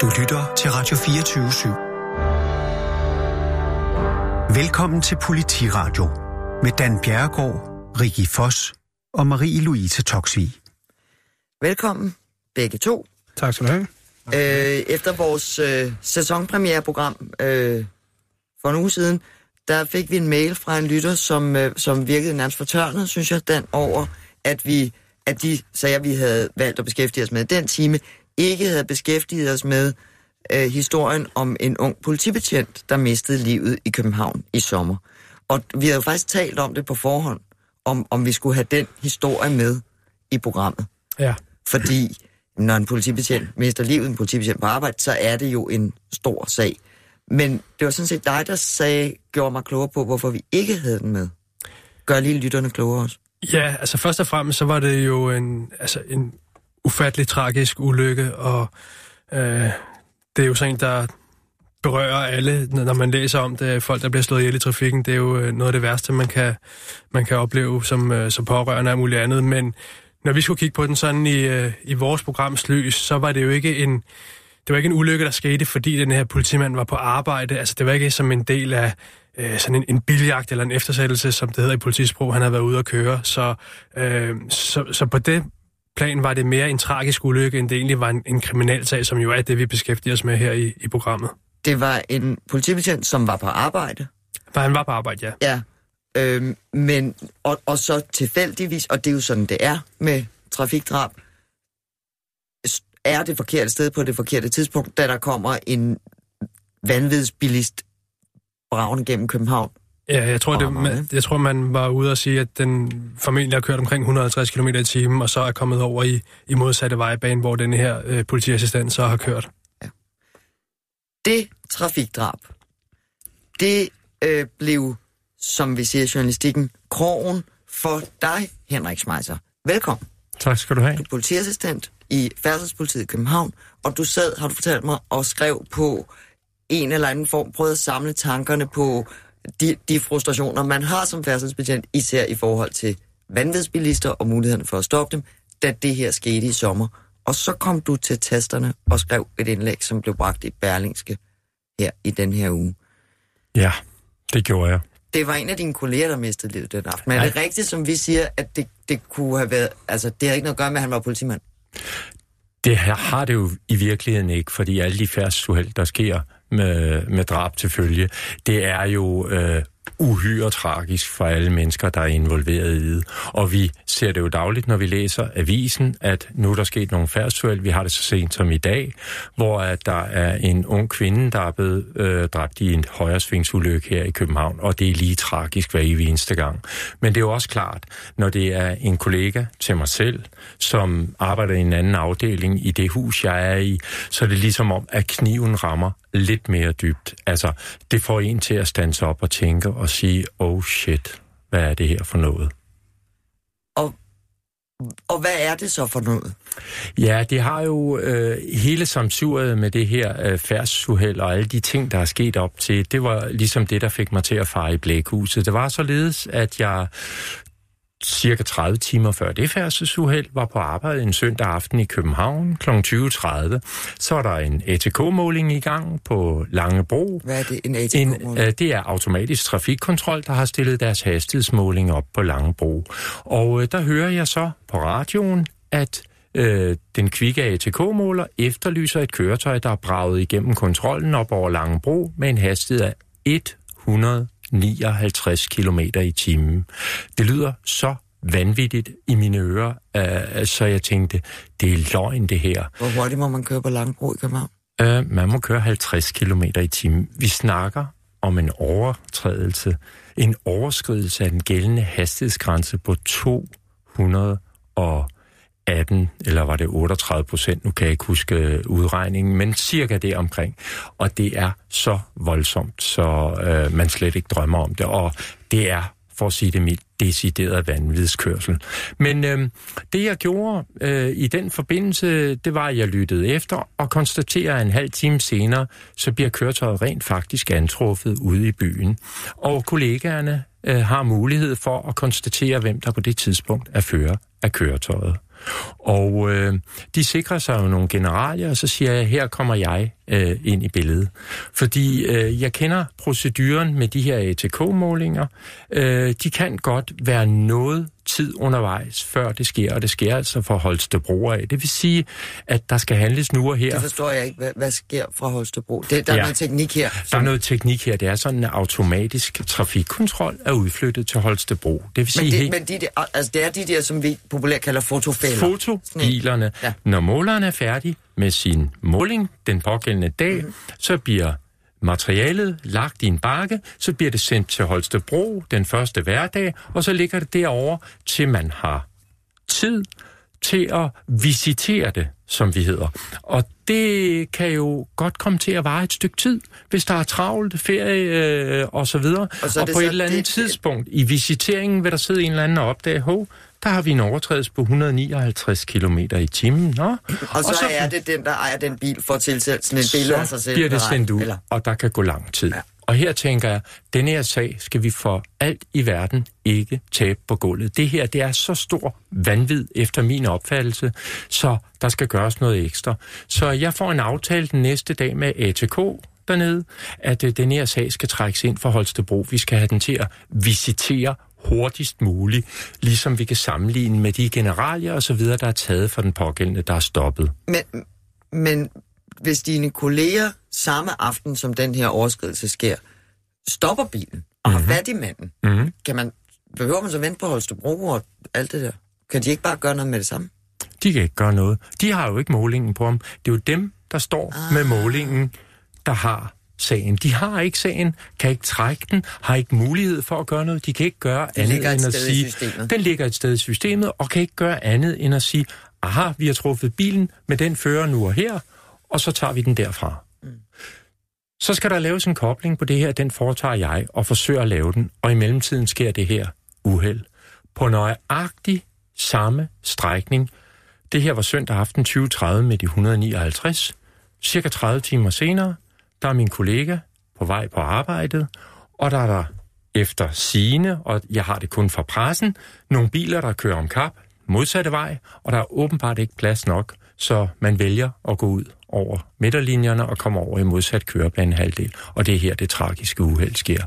Du lytter til Radio 24 /7. Velkommen til Politiradio med Dan Bjerregaard, Rikki Foss og Marie-Louise Toksvig. Velkommen, begge to. Tak skal du have. Øh, efter vores øh, sæsonpremiereprogram øh, for en uge siden, der fik vi en mail fra en lytter, som, øh, som virkede nærmest fortørnet, synes jeg, den over, at vi at de sager, vi havde valgt at beskæftige os med den time, ikke havde beskæftiget os med øh, historien om en ung politibetjent, der mistede livet i København i sommer. Og vi havde jo faktisk talt om det på forhånd, om, om vi skulle have den historie med i programmet. Ja. Fordi når en politibetjent mister livet, en politibetjent på arbejde, så er det jo en stor sag. Men det var sådan set dig, der sagde, gjorde mig klogere på, hvorfor vi ikke havde den med. Gør lige lytterne klogere også. Ja, altså først og fremmest, så var det jo en, altså en ufattelig tragisk ulykke, og øh, det er jo sådan en, der berører alle, når man læser om det, folk, der bliver slået ihjel i trafikken, det er jo øh, noget af det værste, man kan, man kan opleve som, øh, som pårørende og muligt andet, men når vi skulle kigge på den sådan i, øh, i vores programs lys, så var det jo ikke en, det var ikke en ulykke, der skete, fordi den her politimand var på arbejde. Altså, det var ikke som en del af øh, sådan en, en biljagt eller en eftersættelse, som det hedder i politisprog, han havde været ude at køre. Så, øh, så, så på det plan var det mere en tragisk ulykke, end det egentlig var en, en kriminalsag, som jo er det, vi beskæftiger os med her i, i programmet. Det var en politibetjent, som var på arbejde. For han var på arbejde, ja. Ja. Øhm, men, og, og så tilfældigvis, og det er jo sådan, det er med trafikdrab, er det forkerte sted på det forkerte tidspunkt, da der kommer en vanvidsbilist bravende gennem København. Ja, jeg tror, det, man, jeg tror, man var ude og sige, at den formentlig har kørt omkring 150 km i timen, og så er kommet over i, i modsatte vejbane, hvor den her øh, politiassistent så har kørt. Det trafikdrab, det øh, blev, som vi siger i journalistikken, krogen for dig, Henrik Schmeiser. Velkommen. Tak skal du have. Du er politiassistent i Færdselspolitiet i København, og du sad, har du fortalt mig, og skrev på en eller anden form, prøvede at samle tankerne på de, de frustrationer, man har som færdselsbetjent, især i forhold til vanvidsbilister og mulighederne for at stoppe dem, da det her skete i sommer. Og så kom du til tasterne og skrev et indlæg, som blev bragt i Berlingske her i den her uge. Ja, det gjorde jeg. Det var en af dine kolleger, der mistede livet den aften. Men er det rigtigt, som vi siger, at det, det kunne have været... Altså, det har ikke noget at gøre med, at han var politimand? Det her har det jo i virkeligheden ikke, fordi alle de færdsuheld, der sker med, med drab til følge, det er jo øh, uhyre tragisk for alle mennesker, der er involveret i det. Og vi ser det jo dagligt, når vi læser avisen, at nu er der sket nogle færdsuheld. Vi har det så sent som i dag, hvor at der er en ung kvinde, der er blevet øh, dræbt i en højresvingsulykke her i København, og det er lige tragisk hver evig eneste gang. Men det er jo også klart, når det er en kollega til mig selv, som arbejder i en anden afdeling i det hus, jeg er i, så er det ligesom om, at kniven rammer lidt mere dybt. Altså, det får en til at stands op og tænke og sige, oh shit, hvad er det her for noget? Og, og hvad er det så for noget? Ja, det har jo øh, hele samsuret med det her øh, færdsuheld og alle de ting, der er sket op til. Det var ligesom det, der fik mig til at fare i blækhuset. Det var således, at jeg cirka 30 timer før det færdselsuheld, var på arbejde en søndag aften i København kl. 20.30. Så er der en ATK-måling i gang på Langebro. Hvad er det, en En, ATK-måling? øh, det er automatisk trafikkontrol, der har stillet deres hastighedsmåling op på Langebro. Og øh, der hører jeg så på radioen, at øh, den kvikke ATK-måler efterlyser et køretøj, der er braget igennem kontrollen op over Langebro med en hastighed af 100 59 km i timen. Det lyder så vanvittigt i mine ører, øh, så jeg tænkte, det er løgn det her. Hvor hurtigt må man køre på Langebro i København? Øh, man må køre 50 km i timen. Vi snakker om en overtrædelse, en overskridelse af den gældende hastighedsgrænse på 18 eller var det 38 procent, nu kan jeg ikke huske øh, udregningen, men cirka det omkring. Og det er så voldsomt, så øh, man slet ikke drømmer om det. Og det er for at sige det mildt, decideret vanvidskørsel. Men øh, det jeg gjorde øh, i den forbindelse, det var, at jeg lyttede efter og konstaterer, at en halv time senere, så bliver køretøjet rent faktisk antruffet ude i byen. Og kollegaerne øh, har mulighed for at konstatere, hvem der på det tidspunkt er fører af køretøjet. Og øh, de sikrer sig jo nogle generalier, og så siger jeg, her kommer jeg øh, ind i billedet. Fordi øh, jeg kender proceduren med de her ATK-målinger. Øh, de kan godt være noget tid undervejs, før det sker, og det sker altså for Holstebro af. Det vil sige, at der skal handles nu og her. Det forstår jeg ikke. Hvad, hvad sker fra Holstebro? Det, der Ja. er noget teknik her. Der er noget teknik her. Det er sådan, at automatisk trafikkontrol er udflyttet til Holstebro. Det vil sige, Men, det, helt men de der, altså, det er de der, som vi populært kalder fotofælder. fotobilerne, ja. når måleren er færdig med sin måling den pågældende dag, mm. så bliver materialet lagt i en bakke, så bliver det sendt til Holstebro den første hverdag, og så ligger det derovre, til man har tid til at visitere det, som vi hedder. Og det kan jo godt komme til at vare et stykke tid, hvis der er travlt, ferie øh, og så videre. Og så og på et eller andet det- tidspunkt i visiteringen vil der sidde en eller anden og opdage, hov, der har vi en overtrædelse på 159 km i timen. Nå. Og så, er det den, der ejer den bil, for at tilsætte sådan et billede af sig selv. bliver det sendt ud, Eller? og der kan gå lang tid. Ja. Og her tænker jeg, den her sag skal vi for alt i verden ikke tabe på gulvet. Det her, det er så stor vanvid efter min opfattelse, så der skal gøres noget ekstra. Så jeg får en aftale den næste dag med ATK dernede, at øh, den her sag skal trækkes ind for Holstebro. Vi skal have den til at visitere hurtigst muligt, ligesom vi kan sammenligne med de generalier og så videre, der er taget for den pågældende, der er stoppet. Men, men hvis dine kolleger samme aften, som den her overskridelse sker, stopper bilen og har fat i manden, Mm-hmm. kan man, behøver man så vente på Holstebro og alt det der? Kan de ikke bare gøre noget med det samme? De kan ikke gøre noget. De har jo ikke målingen på ham. Det er jo dem, der står ah. med målingen, der har sagen. De har ikke sagen, kan ikke trække den, har ikke mulighed for at gøre noget. De kan ikke gøre Den andet end at sige... Den ligger et sted i systemet, og kan ikke gøre andet end at sige, aha, vi har truffet bilen med den fører nu og her, og så tager vi den derfra. Mm. Så skal der laves en kobling på det her, den foretager jeg og forsøger at lave den, og i mellemtiden sker det her uheld. På nøjagtig samme strækning. Det her var søndag aften 2030 med de 159. Cirka 30 timer senere, der er min kollega på vej på arbejdet, og der er der efter sine, og jeg har det kun fra pressen, nogle biler, der kører om kap modsatte vej, og der er åbenbart ikke plads nok, så man vælger at gå ud over midterlinjerne og komme over i modsat kørebane halvdel. Og det er her, det tragiske uheld sker.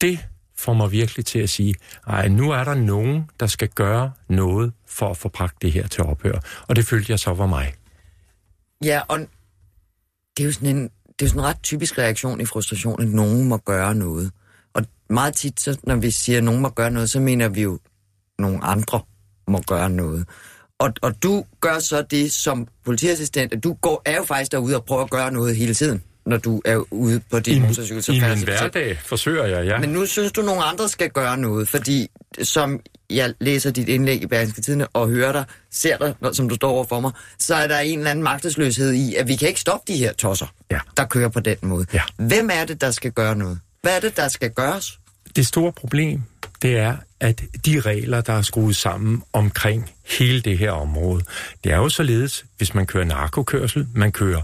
Det får mig virkelig til at sige, at nu er der nogen, der skal gøre noget for at få bragt det her til ophør. Og det følte jeg så var mig. Ja, og det er jo sådan en, det er sådan en ret typisk reaktion i frustration, at nogen må gøre noget. Og meget tit, så, når vi siger, at nogen må gøre noget, så mener vi jo, at nogle andre må gøre noget. Og, og du gør så det som politiassistent, at du går, er jo faktisk derude og prøver at gøre noget hele tiden, når du er ude på din I, motorcykel. I færdes min hverdag forsøger jeg, ja. Men nu synes du, at nogle andre skal gøre noget, fordi som jeg læser dit indlæg i Berlingske Tidene og hører dig, ser dig, som du står over for mig, så er der en eller anden magtesløshed i, at vi kan ikke stoppe de her tosser, Ja. der kører på den måde. Ja. Hvem er det, der skal gøre noget? Hvad er det, der skal gøres? Det store problem, det er, at de regler, der er skruet sammen omkring hele det her område, det er jo således, hvis man kører narkokørsel, man kører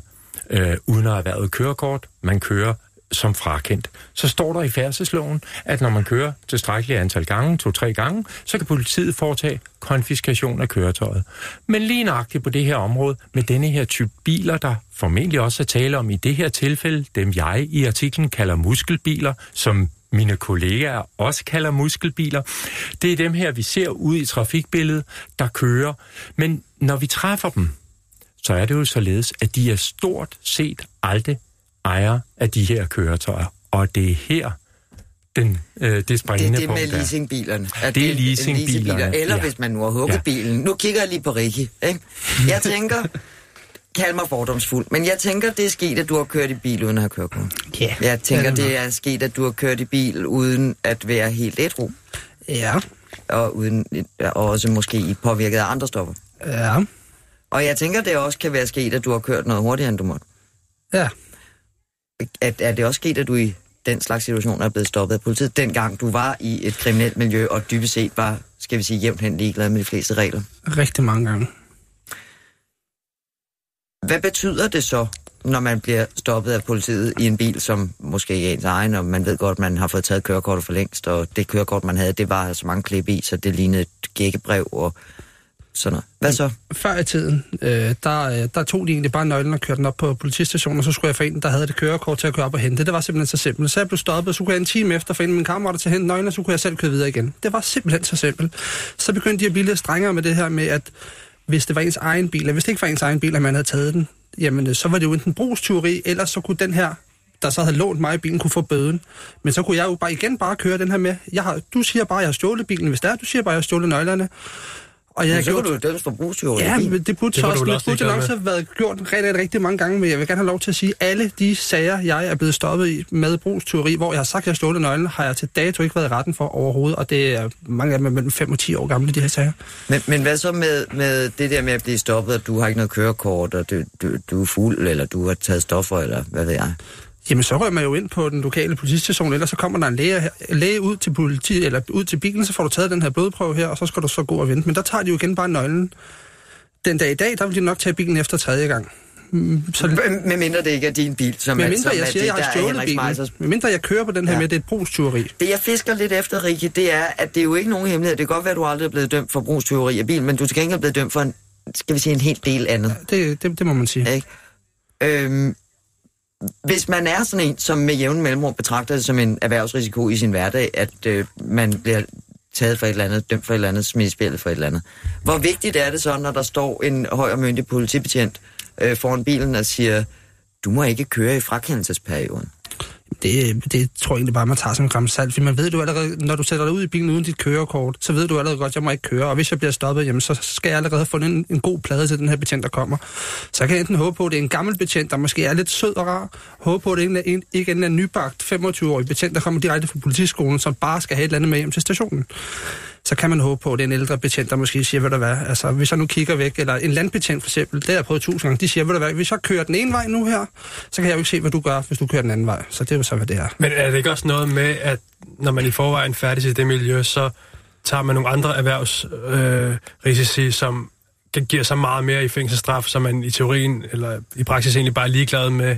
øh, uden at have været kørekort, man kører som frakendt. Så står der i færdselsloven, at når man kører tilstrækkeligt antal gange, to-tre gange, så kan politiet foretage konfiskation af køretøjet. Men lige nøjagtigt på det her område, med denne her type biler, der formentlig også er tale om i det her tilfælde, dem jeg i artiklen kalder muskelbiler, som mine kollegaer også kalder muskelbiler. Det er dem her, vi ser ud i trafikbilledet, der kører. Men når vi træffer dem, så er det jo således, at de er stort set aldrig ejer af de her køretøjer. Og det er her, den, øh, det Det springende er det punkt med er. leasingbilerne. At Det er leasingbilerne, leasingbiler. Eller ja. hvis man nu har hugget Ja. bilen. Nu kigger jeg lige på Ricky. Ikke? Jeg tænker, kald mig fordomsfuld, men jeg tænker, det er sket, at du har kørt i bil uden at have kørekort. Ja. Jeg tænker, det er det er sket, at du har kørt i bil uden at være helt ædru. Ja. og, uden, og også måske i påvirket af andre stoffer. Ja. Og jeg tænker, det også kan være sket, at du har kørt noget hurtigere, end du måtte. Ja. At, er det også sket, at du i den slags situation er blevet stoppet af politiet, dengang du var i et kriminelt miljø, og dybest set var, skal vi sige, jævnt hen ligeglad med de fleste regler? Rigtig mange gange. Hvad betyder det så, når man bliver stoppet af politiet i en bil, som måske ikke er ens egen, og man ved godt, man har fået taget kørekortet for længst, og det kørekort, man havde, det var så mange klip i, så det lignede et gækkebrev, og sådan noget. Hvad så? Før i tiden, øh, der, øh, der tog de egentlig bare nøglen og kørte den op på politistationen, og så skulle jeg få en, der havde det kørekort til at køre op og hente. Det var simpelthen så simpelt. Så jeg blev stoppet, så kunne jeg en time efter finde min kammerater til at hente nøglen, og så kunne jeg selv køre videre igen. Det var simpelthen så simpelt. Så begyndte de at blive lidt strengere med det her med, at hvis det var ens egen bil, eller hvis det ikke var ens egen bil, at man havde taget den, jamen øh, så var det jo enten brugstyveri, eller så kunne den her der så havde lånt mig i bilen, kunne få bøden. Men så kunne jeg jo bare igen bare køre den her med. Jeg har, du siger bare, at jeg har stjålet bilen, hvis det er. Du siger bare, at jeg har stjålet nøglerne. Og jeg Men så gjort... kan du jo dømmes for brugstyveri. Ja, men det burde så også, ligeglad nok så have været gjort rigtig, rigtig mange gange, men jeg vil gerne have lov til at sige, at alle de sager, jeg er blevet stoppet i med brugsteori, hvor jeg har sagt, at jeg har stjålet nøglen, har jeg til dato ikke været i retten for overhovedet, og det er mange af dem er mellem 5 og 10 år gamle, de her sager. Men, men hvad så med, med det der med at blive stoppet, at du har ikke noget kørekort, og du, du, du er fuld, eller du har taget stoffer, eller hvad ved jeg? Jamen, så rører man jo ind på den lokale politistation, eller så kommer der en læge, læge ud til politi, eller ud til bilen, så får du taget den her blodprøve her, og så skal du så gå og vente. Men der tager de jo igen bare nøglen. Den dag i dag, der vil de nok tage bilen efter tredje gang. Mm, Så Med mindre det ikke er din bil, som med mindre som jeg er siger, det, jeg har stjålet bilen, Meisers med mindre jeg kører på den her Ja. med, det er et brugstyveri. Det, jeg fisker lidt efter, Rikke, det er, at det er jo ikke nogen hemmelighed. Det kan godt være, at du aldrig er blevet dømt for brugstyveri af bil, men du er til gengæld blevet dømt for en, skal vi sige, en helt del andet. Det, det, det må man sige. Ikke? Øhm, hvis man er sådan en, som med jævn mellemrum betragter det som en erhvervsrisiko i sin hverdag, at øh, man bliver taget for et eller andet, dømt for et eller andet, smidt spillet for et eller andet. Hvor vigtigt er det så, når der står en høj og myndig politibetjent øh, foran bilen og siger, du må ikke køre i frakendelsesperioden? Det, det tror jeg egentlig bare, man tager som en gram salt. For man ved du allerede, når du sætter dig ud i bilen uden dit kørekort, så ved du allerede godt, at jeg må ikke køre. Og hvis jeg bliver stoppet, jamen, så skal jeg allerede have fundet en, en god plade til den her betjent, der kommer. Så jeg kan enten håbe på, at det er en gammel betjent, der måske er lidt sød og rar. Håbe på, at det ikke er en, ikke en nybagt 25-årig betjent, der kommer direkte fra politiskolen, som bare skal have et eller andet med hjem til stationen. Så kan man håbe på, at det er en ældre betjent, der måske siger, ved du hvad, altså hvis jeg nu kigger væk, eller en landbetjent for eksempel, det har jeg prøvet tusind gange, de siger, ved du hvad, hvis jeg kører den ene vej nu her, så kan jeg jo ikke se, hvad du gør, hvis du kører den anden vej. Så det er jo så, hvad det er. Men er det ikke også noget med, at når man i forvejen færdig i det miljø, så tager man nogle andre erhvervsrisici, øh, risici, som giver så meget mere i fængselsstraf, som man i teorien eller i praksis egentlig bare er ligeglad med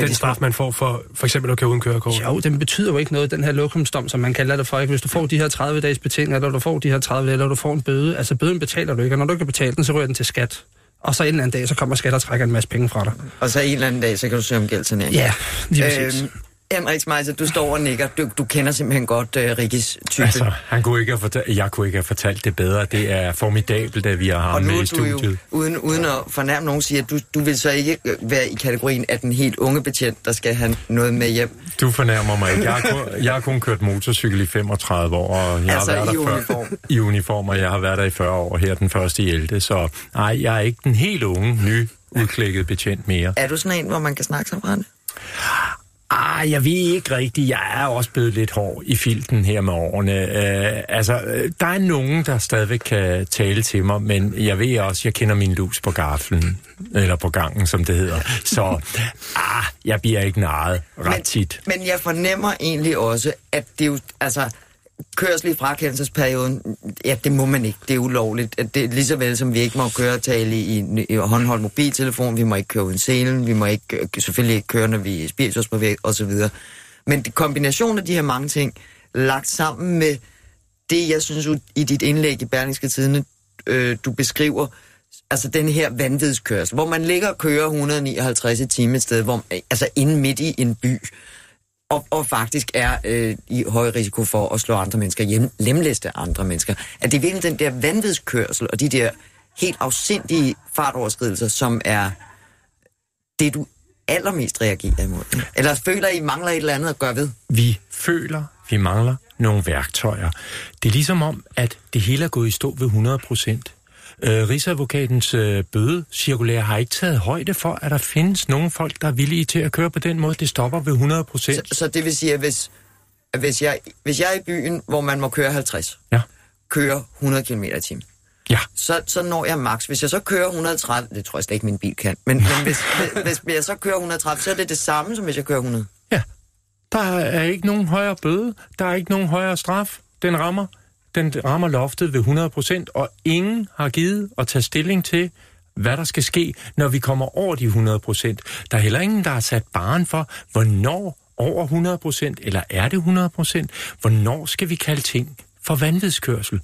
den de straf, man får for for eksempel at køre uden kørekort. Jo, den betyder jo ikke noget, den her lokumsdom, som man kalder det for. Ikke? Hvis du får de her 30 dages betingelser, eller du får de her 30 dage, eller du får en bøde, altså bøden betaler du ikke, og når du ikke har betalt den, så ryger den til skat. Og så en eller anden dag, så kommer skat og trækker en masse penge fra dig. Og så en eller anden dag, så kan du søge om gældsanering. Ja, lige præcis. Henrik Smeiser, du står og nikker. Du, du kender simpelthen godt uh, Rikkes type. Altså, han kunne ikke have fortalt, jeg kunne ikke have fortalt det bedre. Det er formidabelt, at vi har ham med i studiet. jo, uden, uden at fornærme nogen, siger, at du, du vil så ikke øh, være i kategorien af den helt unge betjent, der skal have noget med hjem. Du fornærmer mig ikke. Jeg har kun, jeg har kun kørt motorcykel i 35 år, og jeg Altså har været i der før- uniform. I uniform, og jeg har været der i 40 år her den første i 11. Så nej, jeg er ikke den helt unge, ny, udklækket betjent mere. Er du sådan en, hvor man kan snakke sig fra det? Ah, jeg ved ikke rigtigt. Jeg er også blevet lidt hård i filten her med årene. Uh, altså, øh, der er nogen, der stadigvæk kan tale til mig, men jeg ved også, jeg kender min lus på gaflen, eller på gangen, som det hedder. Så, ah, jeg bliver ikke narret ret tit. Men jeg fornemmer egentlig også, at det jo, altså, kørsel i frakendelsesperioden, ja, det må man ikke. Det er ulovligt. At Det er lige så vel, som vi ikke må køre og tale i, i håndholdt mobiltelefon, vi må ikke køre uden selen, vi må ikke, øh, selvfølgelig ikke køre, når vi er spirituspåvirket, og så videre. Men kombinationen af de her mange ting, lagt sammen med det, jeg synes i dit indlæg i Berlingske Tidene, øh, du beskriver, altså den her vanvidskørsel, hvor man ligger og kører 159 i timen et sted, hvor, altså inde midt i en by, og, og faktisk er øh, i høj risiko for at slå andre mennesker hjem, lemlæste andre mennesker. At det er virkelig den der vanvidskørsel og de der helt afsindige fartoverskridelser, som er det, du allermest reagerer imod. Eller føler, I mangler et eller andet at gøre ved? Vi føler, vi mangler nogle værktøjer. Det er ligesom om, at det hele er gået i stå ved 100 procent. Øh, Rigsadvokatens øh, bødecirkulære har ikke taget højde for, at der findes nogle folk, der er villige til at køre på den måde. Det stopper ved 100 Så, procent. så det vil sige, at hvis, at hvis, jeg, hvis jeg er i byen, hvor man må køre 50, Ja. køre 100 km i timen, Ja. så, så når jeg max. Hvis jeg så kører 130, det tror jeg slet ikke, min bil kan, men, men hvis, hvis, hvis jeg så kører 130, så er det det samme, som hvis jeg kører 100. Ja. Der er ikke nogen højere bøde. Der er ikke nogen højere straf. Den rammer, den rammer loftet ved 100%, og ingen har givet at tage stilling til, hvad der skal ske, når vi kommer over de 100%. Der er heller ingen, der har sat baren for, hvornår over 100%, eller er det 100%? Hvornår skal vi kalde ting for vanvidskørsel.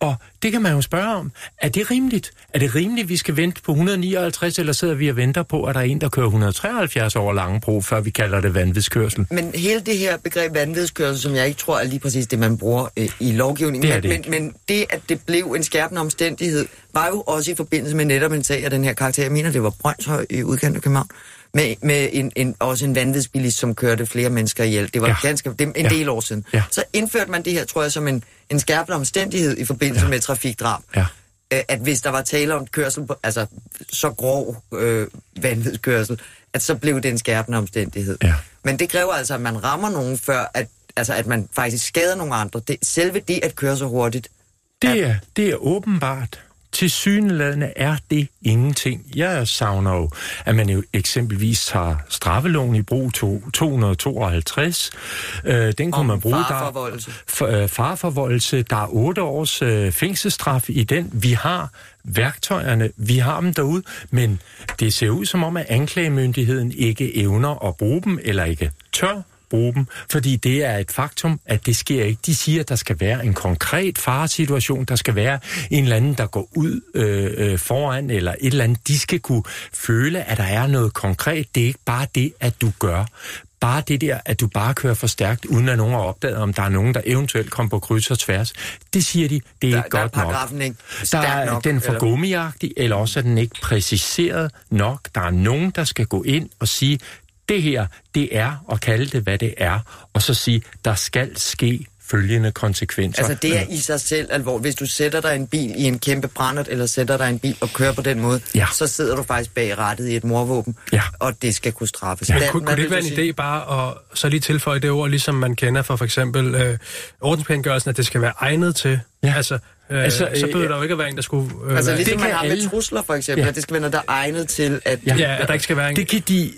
Og det kan man jo spørge om. Er det rimeligt? Er det rimeligt, at vi skal vente på 159, eller sidder vi og venter på, at der er en, der kører 173 over Langebro, før vi kalder det vanvidskørsel? Men hele det her begreb vanvidskørsel, som jeg ikke tror er lige præcis det, man bruger øh, i lovgivningen, Det men, det men, men det, at det blev en skærpende omstændighed, var jo også i forbindelse med netop en sag af den her karakter. Jeg mener, det var Brøndshøj i udkanten af København, med, med en, en, også en vanvidsbilist, som kørte flere mennesker ihjel. Det var Ja. ganske, det er en Ja. del år siden. Ja. Så indførte man det her, tror jeg, som en, en skærpende omstændighed i forbindelse ja. med trafikdrab. Ja. At hvis der var tale om kørsel, på, altså så grov øh, vanvidskørsel, at så blev det en skærpende omstændighed. Ja. Men det kræver altså, at man rammer nogen før, at, altså, at man faktisk skader nogle andre. Det, selve det at køre så hurtigt. Det er, det er åbenbart. Til syneladende er det ingenting. Jeg savner jo, at man jo eksempelvis tager straffeloven i brug to, 252. Øh, den kunne man bruge. Der, fareforvoldelse. for, øh, fareforvoldelse. Der er otte års øh, fængselsstraf i den. Vi har værktøjerne, vi har dem derude, men det ser ud som om, at anklagemyndigheden ikke evner at bruge dem, eller ikke tør bruge dem, fordi det er et faktum, at det sker ikke. De siger, at der skal være en konkret faresituation, der skal være en eller anden, der går ud øh, øh, foran, eller et eller andet. De skal kunne føle, at der er noget konkret. Det er ikke bare det, at du gør. Bare det der, at du bare kører for stærkt, uden at nogen har opdaget, om der er nogen, der eventuelt kommer på kryds og tværs. Det siger de, det er Der, ikke der er godt nok. paragrafen ikke Der er nok. den for eller- gummiagtig, eller også er den ikke præciseret nok. Der er nogen, der skal gå ind og sige, det her, det er, og kalde det, hvad det er, og så sige, der skal ske følgende konsekvenser. Altså det er i sig selv alvorligt. Hvis du sætter dig en bil i en kæmpe brændert, eller sætter dig en bil og kører på den måde, Ja. så sidder du faktisk bag rattet i et morvåben, Ja. og det skal kunne straffes. Men Hvad- kunne, kunne det være en sige? idé bare at så lige tilføje det ord, ligesom man kender for for eksempel øh, ordensbekendtgørelsen, at det skal være egnet til? Ja. Altså, øh, Altså, så øh, behøver der jo ikke at være en, der skulle... Øh, Altså ligesom Det man har med alle. trusler for eksempel, Ja. ja. at det skal være noget, der er egnet til, at... ja, at der ikke skal være en... Det kan, de,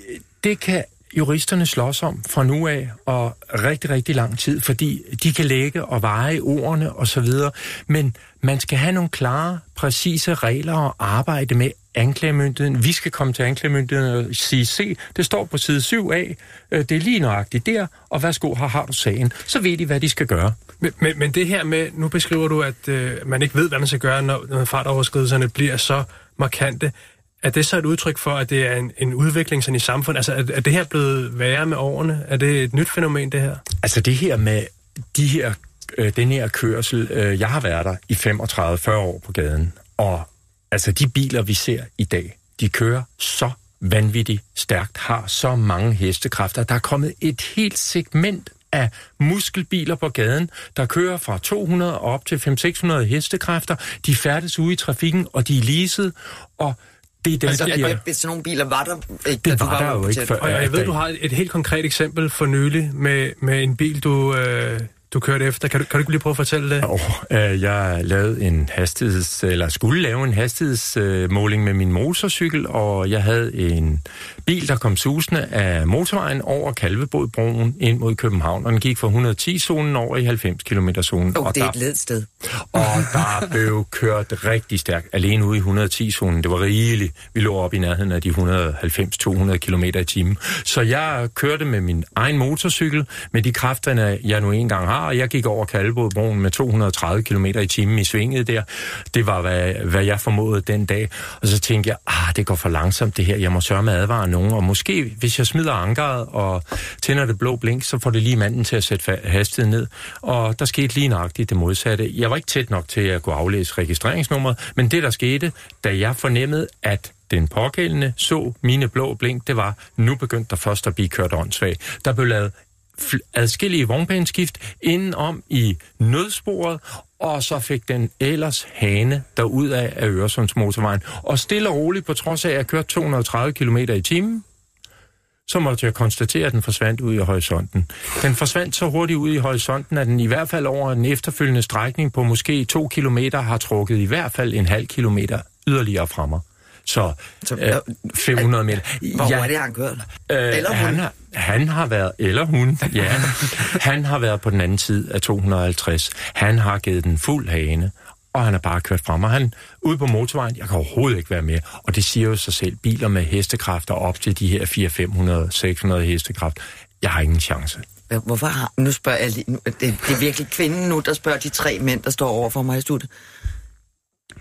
det kan juristerne slås om fra nu af, og rigtig, rigtig lang tid, fordi de kan lægge og veje ordene og så videre. Men man skal have nogle klare, præcise regler at arbejde med anklagemyndigheden. Vi skal komme til anklagemyndigheden og sige, se, det står på side 7a, øh, det er lige nøjagtigt der, og værsgo, her har du sagen. Så ved de, hvad de skal gøre. Men, men, men det her med, nu beskriver du, at øh, man ikke ved, hvad man skal gøre, når, når fartoverskridelserne bliver så markante. Er det så et udtryk for, at det er en, en udvikling sådan i samfundet? Altså, er, er det her blevet værre med årene? Er det et nyt fænomen, det her? Altså det her med de her, øh, den her kørsel, øh, jeg har været der i 35-40 år på gaden, og altså de biler, vi ser i dag, de kører så vanvittigt stærkt, har så mange hestekræfter. Der er kommet et helt segment af muskelbiler på gaden, der kører fra 200 op til 500-600 hestekræfter. De færdes ude i trafikken, og de er leaset, og det er dem, Altså, der giver... hvis sådan nogle biler var der ikke, Det du var der jo ikke før. Og jeg, ved, du har et, et helt konkret eksempel for nylig med, med en bil, du, øh, du kørte efter. Kan du, kan du ikke lige prøve at fortælle det? Og, øh, jeg lavede en hastigheds, eller skulle lave en hastighedsmåling øh, med min motorcykel, og jeg havde en bil, der kom susende af motorvejen over Kalvebodbroen ind mod København, og den gik fra 110-zonen over i 90-km-zonen. Oh, og, det er der, et ledt sted. og der blev kørt rigtig stærkt, alene ude i 110-zonen. Det var rigeligt. Vi lå op i nærheden af de 190-200 km i timen. Så jeg kørte med min egen motorcykel, med de kræfter, jeg nu engang har, og jeg gik over Kalvebodbroen med 230 km i timen i svinget der. Det var, hvad, hvad jeg formodede den dag. Og så tænkte jeg, ah, det går for langsomt det her. Jeg må sørge med at advare nogen. Og måske, hvis jeg smider ankeret og tænder det blå blink, så får det lige manden til at sætte hastigheden ned. Og der skete lige nøjagtigt det modsatte. Jeg var ikke tæt nok til at kunne aflæse registreringsnummeret, men det, der skete, da jeg fornemmede, at den pågældende så mine blå blink, det var, nu begyndte der først at blive kørt åndssvagt. Der blev lavet adskillige vognbaneskift indenom i nødsporet, og så fik den ellers hane derud af, af Øresundsmotorvejen. Og stille og roligt, på trods af, at jeg kørte 230 km i timen, så måtte jeg konstatere, at den forsvandt ud i horisonten. Den forsvandt så hurtigt ud i horisonten, at den i hvert fald over en efterfølgende strækning på måske 2 km har trukket i hvert fald en halv kilometer yderligere fra mig. Så, Så, øh, 500 meter. Hvor Ja, hurtigt har han kørt? Øh, Eller hun? han, har, han har været, eller hun, ja. han har været på den anden side af 250. Han har givet den fuld hane, og han har bare kørt frem. Og han ude på motorvejen, jeg kan overhovedet ikke være med. Og det siger jo sig selv, biler med hestekræfter op til de her 400-500-600 hestekræfter. Jeg har ingen chance. Hvorfor har... Nu spørger jeg lige... Det, det er virkelig kvinden nu, der spørger de tre mænd, der står over for mig i studiet.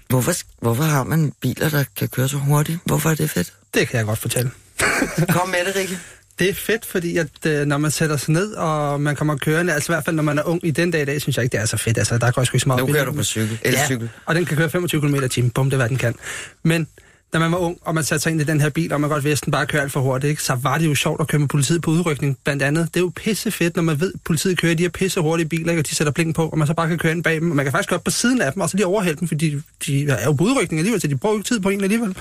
Hvorfor, hvorfor har man biler, der kan køre så hurtigt? Hvorfor er det fedt? Det kan jeg godt fortælle. Kom med det, Rikke. Det er fedt, fordi at, øh, når man sætter sig ned, og man kommer kørende, altså i hvert fald når man er ung, i den dag i dag, synes jeg ikke, det er så fedt. Altså, der går sgu ikke så meget Nu kører du på cykel. Eller Ja, cykel. og den kan køre 25 km i timen. Bum, det er, hvad den kan. Men da man var ung, og man satte sig ind i den her bil, og man godt vidste, at den bare kører alt for hurtigt, ikke? så var det jo sjovt at køre med politiet på udrykning, blandt andet. Det er jo pisse fedt, når man ved, at politiet kører de her pisse hurtige biler, ikke? og de sætter blink på, og man så bare kan køre ind bag dem. Og man kan faktisk køre på siden af dem, og så lige overhælde dem, fordi de er jo på udrykning alligevel, så de bruger jo ikke tid på en alligevel.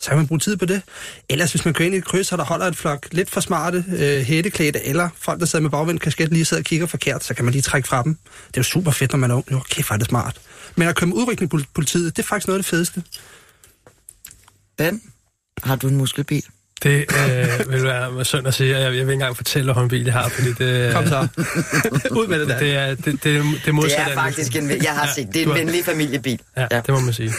Så kan man bruge tid på det. Ellers hvis man kører ind i et kryds, og der holder et flok lidt for smarte øh, hætteklædte, eller folk, der sidder med bagvendt kasket, lige sidder og kigger forkert, så kan man lige trække fra dem. Det er jo super fedt, når man er ung. Jo, kæft, er det smart. Men at køre med udrykning politiet, det er faktisk noget af det fedeste. Ben, har du en muskelbil? Det øh, vil være synd at sige, og jeg, jeg vil ikke engang fortælle, hvilken bil jeg har, fordi det, Kom så. Ud med det der. det er det, det, det Det modsatte. er faktisk en... Jeg har Ja, set, det er en har- venlig familiebil. Ja, det må man sige.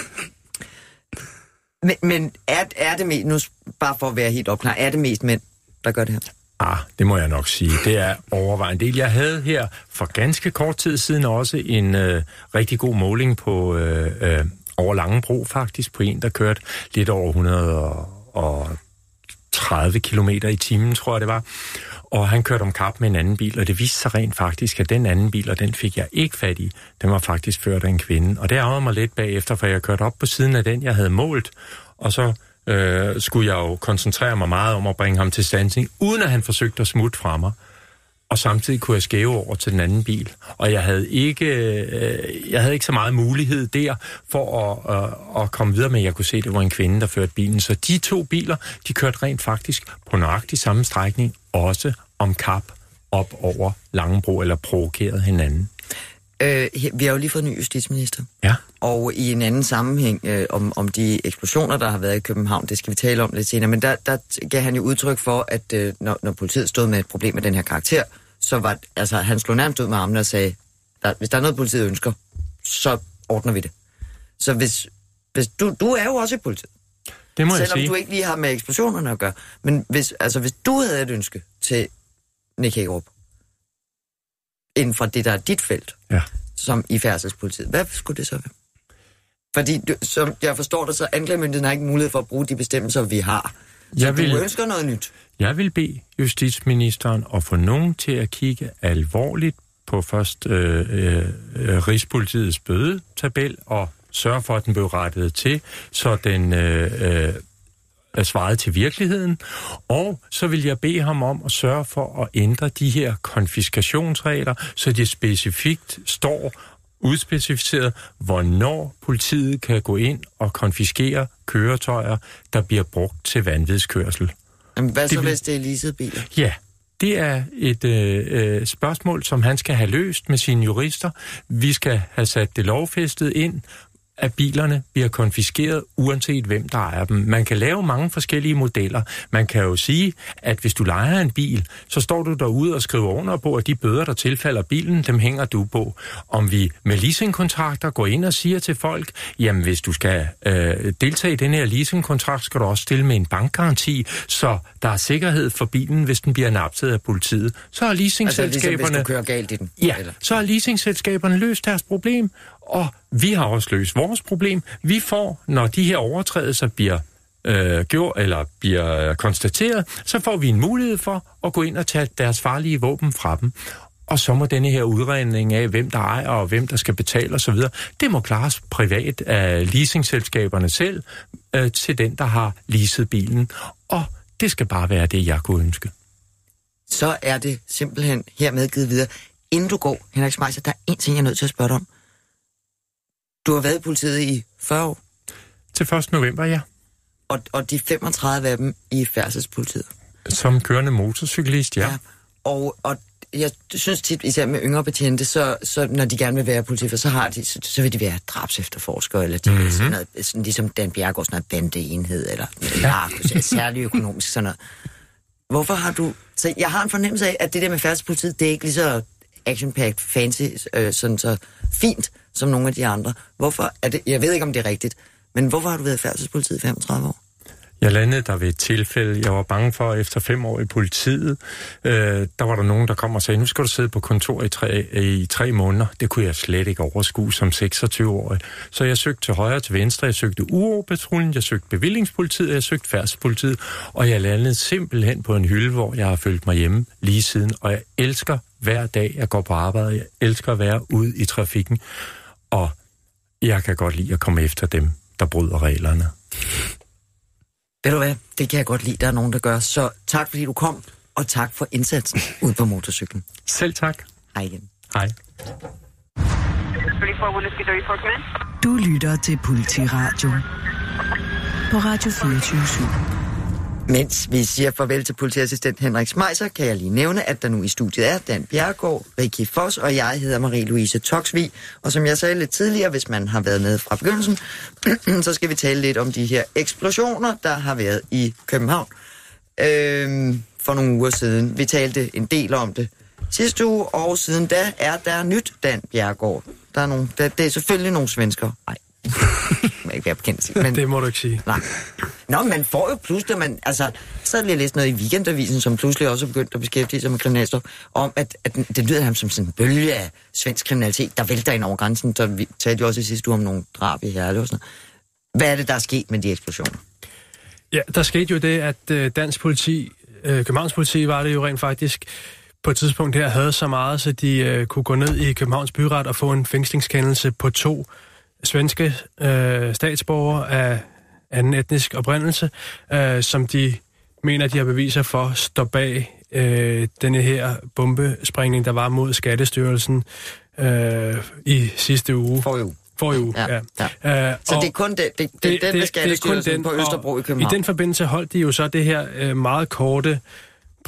Men, men er, er det mest... Nu, bare for at være helt opklar, er det mest mænd, der gør det her? Ah, det må jeg nok sige. Det er overvejende del. Jeg havde her for ganske kort tid siden også en øh, rigtig god måling på øh, øh, over Langebro faktisk, på en, der kørte lidt over 130 km i timen, tror jeg det var. Og han kørte om kap med en anden bil, og det viste sig rent faktisk, at den anden bil, og den fik jeg ikke fat i, den var faktisk ført af en kvinde. Og det ærgede mig lidt bagefter, for jeg kørte op på siden af den, jeg havde målt, og så øh, skulle jeg jo koncentrere mig meget om at bringe ham til standsning, uden at han forsøgte at smutte fra mig. Og samtidig kunne jeg skæve over til den anden bil. Og jeg havde ikke, øh, jeg havde ikke så meget mulighed der for at, øh, at komme videre med, jeg kunne se, at det var en kvinde, der førte bilen. Så de to biler, de kørte rent faktisk på nøjagtig samme strækning, også om kap op over Langebro, eller provokerede hinanden. Øh, vi har jo lige fået en ny justitsminister. Ja. Og i en anden sammenhæng øh, om, om de eksplosioner, der har været i København, det skal vi tale om lidt senere, men der, der gav han jo udtryk for, at øh, når, når politiet stod med et problem med den her karakter, så var altså, han slog nærmest ud med armene og sagde, der, hvis der er noget, politiet ønsker, så ordner vi det. Så hvis, hvis du, du er jo også i politiet, Det må jeg selvom sige. du ikke lige har med eksplosionerne at gøre, men hvis, altså, hvis du havde et ønske til Nick Hagerup, inden for det, der er dit felt, Ja. som i færdselspolitiet. Hvad skulle det så være? Fordi, du, som jeg forstår det, så anklagemyndigheden har ikke mulighed for at bruge de bestemmelser, vi har. Så Jeg du vil- ønsker noget nyt. Jeg vil bede justitsministeren at få nogen til at kigge alvorligt på først øh, øh, Rigspolitiets bødetabel og sørge for, at den blev rettet til, så den øh, øh, svaret til virkeligheden. Og så vil jeg bede ham om at sørge for at ændre de her konfiskationsregler, så det specifikt står udspecificeret, hvornår politiet kan gå ind og konfiskere køretøjer, der bliver brugt til vanvidskørsel. Jamen, hvad så, Det hvis det er leasede biler? Ja, det er et øh, øh, spørgsmål, som han skal have løst med sine jurister. Vi skal have sat det lovfæstet ind, at bilerne bliver konfiskeret, uanset hvem der ejer dem. Man kan lave mange forskellige modeller. Man kan jo sige, at hvis du lejer en bil, så står du derude og skriver under på, at de bøder, der tilfalder bilen, dem hænger du på. Om vi med leasingkontrakter går ind og siger til folk, jamen hvis du skal øh, deltage i den her leasingkontrakt, skal du også stille med en bankgaranti, så der er sikkerhed for bilen, hvis den bliver napset af politiet. Så er Altså, ligesom leasingselskaberne... kører galt i den. Ja, Eller? så har leasingselskaberne løst deres problem, og vi har også løst vores problem. Vi får, når de her overtrædelser bliver øh, gjort eller bliver øh, konstateret, så får vi en mulighed for at gå ind og tage deres farlige våben fra dem. Og så må denne her udredning af, hvem der ejer og hvem der skal betale osv., det må klares privat af leasingselskaberne selv øh, til den, der har leaset bilen. Og det skal bare være det, jeg kunne ønske. Så er det simpelthen hermed givet videre. Inden du går, Henrik Schmeisser, der er en ting, jeg er nødt til at spørge dig om. Du har været i politiet i 40 år, Til 1. november, ja. og, og de 35 af dem i færdselspolitiet. Som kørende motorcyklist, ja. ja. Og, og jeg synes tit, især med yngre betjente, så, så når de gerne vil være politi, så, har de, så, så vil de være drabsefterforskere, eller de mm-hmm. vil sådan noget, sådan ligesom Dan Bjergård, sådan noget bandeenhed, eller eller særlig økonomisk sådan noget. Hvorfor har du... Så jeg har en fornemmelse af, at det der med færdselspolitiet, det er ikke lige så action-packed, fancy, øh, sådan så fint som nogle af de andre. Hvorfor er det... Jeg ved ikke, om det er rigtigt, men hvorfor har du været i færdselspolitiet i 35 år? Jeg landede der ved et tilfælde. Jeg var bange for, efter fem år i politiet, øh, der var der nogen, der kom og sagde, nu skal du sidde på kontor i tre, i tre måneder. Det kunne jeg slet ikke overskue som 26-årig. Så jeg søgte til højre og til venstre. Jeg søgte uropatruljen, jeg søgte bevillingspolitiet, jeg søgte færdspolitiet, og jeg landede simpelthen på en hylde, hvor jeg har følt mig hjemme lige siden. Og jeg elsker hver dag, jeg går på arbejde. Jeg elsker at være ude i trafikken. Og jeg kan godt lide at komme efter dem, der bryder reglerne. Ved du hvad, det kan jeg godt lide, der er nogen, der gør. Så tak fordi du kom, og tak for indsatsen ud på motorcyklen. Selv tak. Hej igen. Hej. Du lytter til Politiradio på Radio 24 mens vi siger farvel til politiassistent Henrik Smeiser, kan jeg lige nævne, at der nu i studiet er Dan Bjergård, Rikke Foss og jeg hedder Marie-Louise Toksvig. Og som jeg sagde lidt tidligere, hvis man har været med fra begyndelsen, så skal vi tale lidt om de her eksplosioner, der har været i København øh, for nogle uger siden. Vi talte en del om det sidste uge, og siden da er der nyt Dan Bjergård. Der er nogle, der, det er selvfølgelig nogle svensker. Nej, må ikke være bekendt Men, det må du ikke sige. Nej. Nå, man får jo pludselig, man, altså, så havde jeg læst noget i weekendavisen, som pludselig også er begyndt at beskæftige sig med kriminalstof, om at, at det lyder ham som sådan en bølge af svensk kriminalitet, der vælter ind over grænsen. Så vi talte jo også i sidste uge om nogle drab i Herlev og sådan noget. Hvad er det, der er sket med de eksplosioner? Ja, der skete jo det, at øh, dansk politi, øh, Københavns politi var det jo rent faktisk, på et tidspunkt her havde så meget, så de øh, kunne gå ned i Københavns byret og få en fængslingskendelse på to svenske øh, statsborgere af anden etnisk oprindelse, øh, som de mener, de har beviser for, står bag øh, denne her bombesprængning, der var mod Skattestyrelsen øh, i sidste uge. For uge. For uge, ja. ja. ja. Uh, så det er kun den, det, det, det, den det, Skattestyrelsen den, på Østerbro i København? I den forbindelse holdt de jo så det her øh, meget korte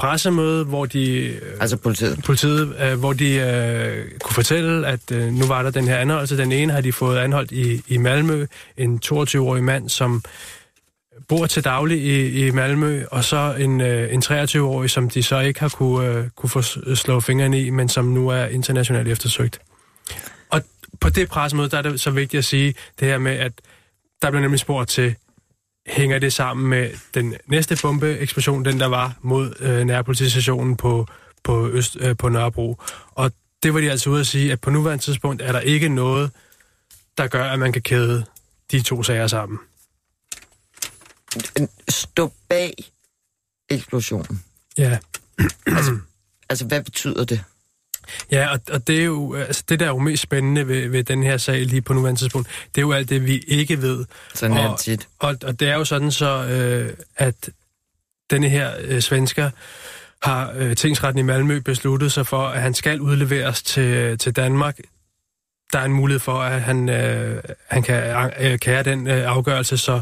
pressemøde, hvor de... Øh, altså politiet? Politiet, øh, hvor de øh, kunne fortælle, at øh, nu var der den her anholdelse. Den ene har de fået anholdt i, i Malmø, en 22-årig mand, som bor til daglig i, i Malmø, og så en, øh, en 23-årig, som de så ikke har kunne, øh, kunne få slå fingrene i, men som nu er internationalt eftersøgt. Og på det pressemøde, der er det så vigtigt at sige det her med, at der blev nemlig spurgt til, hænger det sammen med den næste bombeeksplosion, den der var mod øh, nærpolitistationen på, på, Øst, øh, på Nørrebro. Og det var de altså ude at sige, at på nuværende tidspunkt er der ikke noget, der gør, at man kan kæde de to sager sammen. Stå bag eksplosionen? Ja. altså, altså, hvad betyder det? Ja, og, og det er jo altså, det, der er jo mest spændende ved, ved den her sag lige på nuværende tidspunkt, det er jo alt det, vi ikke ved. Sådan er det tit. Og, og det er jo sådan så, øh, at denne her øh, svensker har øh, tingsretten i Malmø besluttet sig for, at han skal udleveres til, til Danmark. Der er en mulighed for, at han, øh, han kan øh, kære den øh, afgørelse, så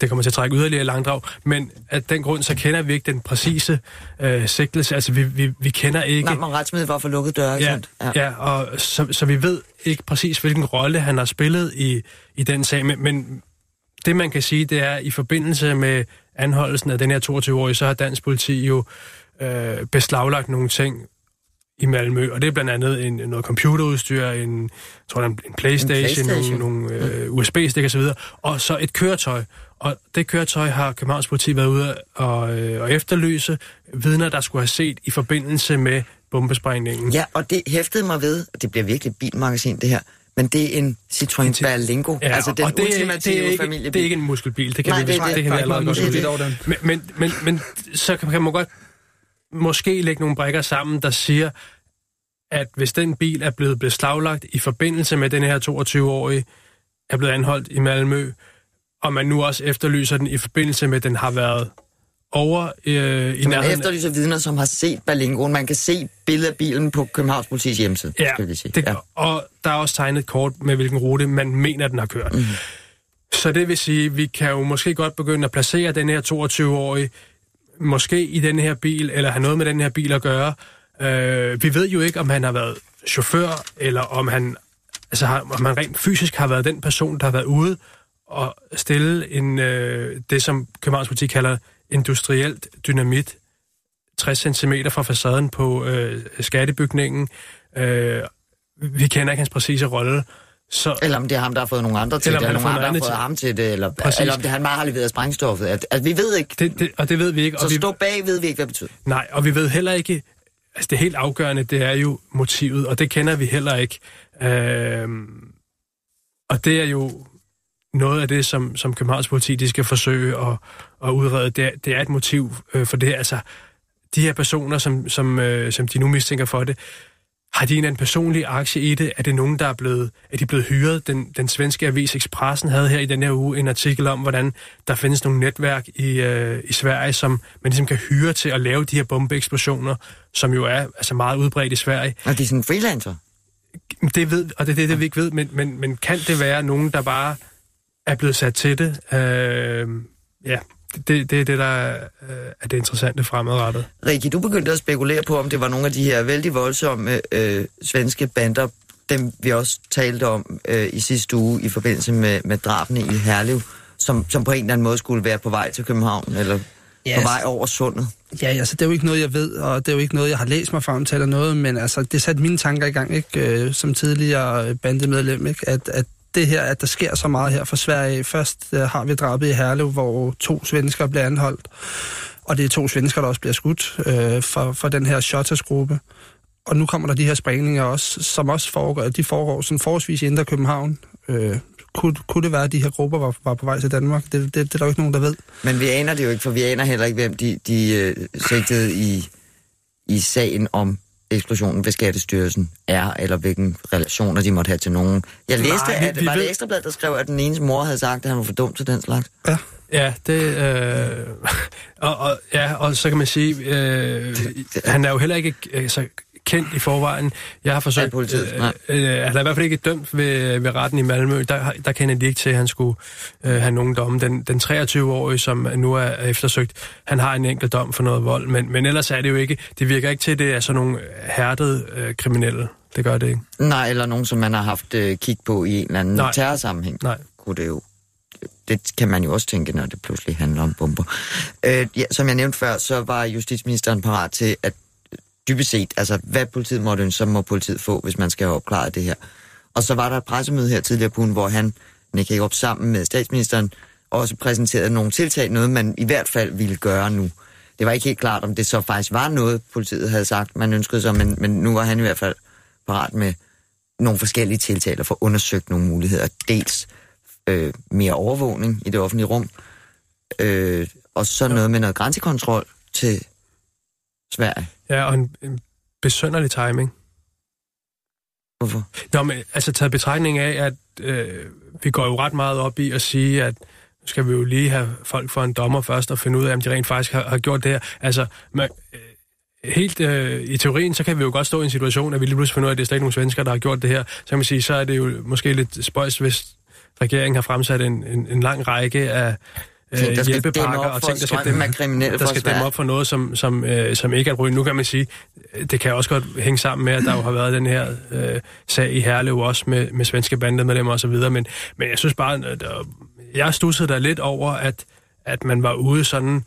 det kommer til at trække yderligere langdrag, men af den grund, så kender vi ikke den præcise øh, sigtelse. Altså, vi, vi, vi kender ikke... Nej, man retsmeddet var for lukket døre, ja, ja. ja, og så, så vi ved ikke præcis, hvilken rolle han har spillet i, i den sag, men, men det man kan sige, det er, at i forbindelse med anholdelsen af den her 22-årige, så har dansk politi jo øh, beslaglagt nogle ting i Malmø, og det er blandt andet en, noget computerudstyr, en, tror jeg, en Playstation, en Playstation. nogle, nogle øh, USB-stik osv., og så et køretøj. Og det køretøj har Københavns politi været ude og, øh, og efterlyse vidner, der skulle have set i forbindelse med bombesprængningen. Ja, og det hæftede mig ved, og det bliver virkelig bilmagasin det her, men det er en Citroën Berlingo, ja, altså den og det, ultimative det er ikke, familiebil. Det er ikke en muskelbil, det kan Nej, vi, det, det, det, kan vi allerede godt men, men, men, men så kan man godt måske lægge nogle brækker sammen, der siger, at hvis den bil er blevet beslaglagt i forbindelse med den her 22-årige, er blevet anholdt i Malmø, og man nu også efterlyser den i forbindelse med, at den har været over øh, i nærheden. man efterlyser vidner, som har set Berlingoen. Man kan se billedet af bilen på Københavns Politis hjemmeside, ja, skal vi sige. Det, ja, og der er også tegnet et kort med, hvilken rute man mener, den har kørt. Mm. Så det vil sige, vi kan jo måske godt begynde at placere den her 22-årige måske i den her bil, eller have noget med den her bil at gøre. Øh, vi ved jo ikke, om han har været chauffør, eller om han, altså, har, om han rent fysisk har været den person, der har været ude og stille en, øh, det, som Københavns Politi kalder industrielt dynamit, 60 cm fra facaden på øh, skattebygningen. Øh, vi kender ikke hans præcise rolle. Så, eller om det er ham, der har fået nogle andre til eller det, eller nogen andre, der har fået ham til det, eller, eller om det er han bare har leveret sprængstoffet. At, at vi ved ikke. Det, det, og det ved vi ikke. Så og vi, stå bag ved vi ikke, hvad det betyder. Nej, og vi ved heller ikke... Altså det helt afgørende, det er jo motivet, og det kender vi heller ikke. Øh, og det er jo noget af det, som, som Københavns politi de skal forsøge at, at udrede. Det er, det er et motiv øh, for det. Altså, de her personer, som, som, øh, som de nu mistænker for det, har de en, en personlig aktie i det? Er det nogen, der er blevet, er de blevet hyret? Den, den svenske avis Expressen havde her i den her uge en artikel om, hvordan der findes nogle netværk i, øh, i Sverige, som man ligesom kan hyre til at lave de her bombeeksplosioner, som jo er altså meget udbredt i Sverige. Og de er sådan freelancer? Det ved, og det er det, det vi ikke ved, men, men, men kan det være nogen, der bare er blevet sat til det? Øh, ja, det, det er det, der er, øh, er det interessante fremadrettet. Rikke, du begyndte at spekulere på, om det var nogle af de her vældig voldsomme øh, svenske bander, dem vi også talte om øh, i sidste uge i forbindelse med, med drabene i Herlev, som, som på en eller anden måde skulle være på vej til København, eller yes. på vej over sundet. Ja, altså det er jo ikke noget, jeg ved, og det er jo ikke noget, jeg har læst mig frem til eller noget, men altså det satte mine tanker i gang, ikke, øh, som tidligere bandemedlem, ikke, at, at det her, at der sker så meget her for Sverige. Først øh, har vi drabet i Herlev, hvor to svensker bliver anholdt, og det er to svensker, der også bliver skudt øh, for, for den her Shotas-gruppe. Og nu kommer der de her sprængninger også, som også foregår, de foregår sådan forholdsvis i Indre København. Øh, kunne, kunne det være, at de her grupper var, var på vej til Danmark? Det, det, det er der jo ikke nogen, der ved. Men vi aner det jo ikke, for vi aner heller ikke, hvem de, de øh, sigtede i, i sagen om eksplosionen ved Skattestyrelsen er, eller hvilken relationer de måtte have til nogen. Jeg læste, Nej, vi, at vi var ved... det Ekstrablad, der skrev, at den ene mor havde sagt, at han var for dum til den slags. Ja. Ja, det... Øh, og, og, ja, og så kan man sige, øh, han er jo heller ikke altså, kendt i forvejen. Jeg har forsøgt... politiet, øh, øh, han er i hvert fald ikke dømt ved, ved retten i Malmø. Der, der kender de ikke til, at han skulle øh, have nogen domme. Den, den 23-årige, som nu er eftersøgt, han har en enkelt dom for noget vold. Men, men ellers er det jo ikke... Det virker ikke til, at det er sådan nogle hærdede øh, kriminelle. Det gør det ikke. Nej, eller nogen, som man har haft øh, kig på i en eller anden Nej. terrorsammenhæng. Nej. Kunne det jo det kan man jo også tænke, når det pludselig handler om bomber. Øh, ja, som jeg nævnte før, så var justitsministeren parat til at dybest set, altså hvad politiet måtte ønske, så må politiet få, hvis man skal have opklaret det her. Og så var der et pressemøde her tidligere på ugen, hvor han, Nick Hagerup, sammen med statsministeren, også præsenterede nogle tiltag, noget man i hvert fald ville gøre nu. Det var ikke helt klart, om det så faktisk var noget, politiet havde sagt, man ønskede sig, men, men nu var han i hvert fald parat med nogle forskellige tiltag, og få undersøgt nogle muligheder. Dels øh, mere overvågning i det offentlige rum, øh, og så noget med noget grænsekontrol til Sverige. Ja, og en, en besønderlig timing. Hvorfor? Nå, men altså taget betragtning af, at øh, vi går jo ret meget op i at sige, at nu skal vi jo lige have folk for en dommer først og finde ud af, om de rent faktisk har, har gjort det her. Altså, man, øh, helt øh, i teorien, så kan vi jo godt stå i en situation, at vi lige pludselig finder ud af, at det er slet ikke nogen svensker, der har gjort det her. Så kan man sige, så er det jo måske lidt spøjs, hvis regeringen har fremsat en, en, en lang række af ting, der skal hjælpepakker og ting, der skal dæmme, der skal dæmme op for noget, som, som, øh, som ikke er ryg. Nu kan man sige, det kan også godt hænge sammen med, at der jo har været den her øh, sag i Herlev også med, med svenske bandemedlemmer og så videre, men, men jeg synes bare, øh, jeg stussede der lidt over, at, at man var ude sådan,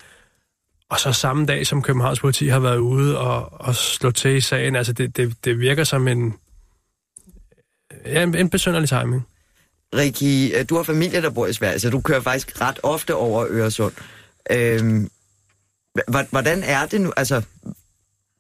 og så samme dag, som Københavns politi har været ude og, og slå til i sagen, altså det, det, det virker som en, ja, en, en timing. Rikki, øh, du har familie, der bor i Sverige, så du kører faktisk ret ofte over Øresund. Øhm, hvordan er det nu, altså,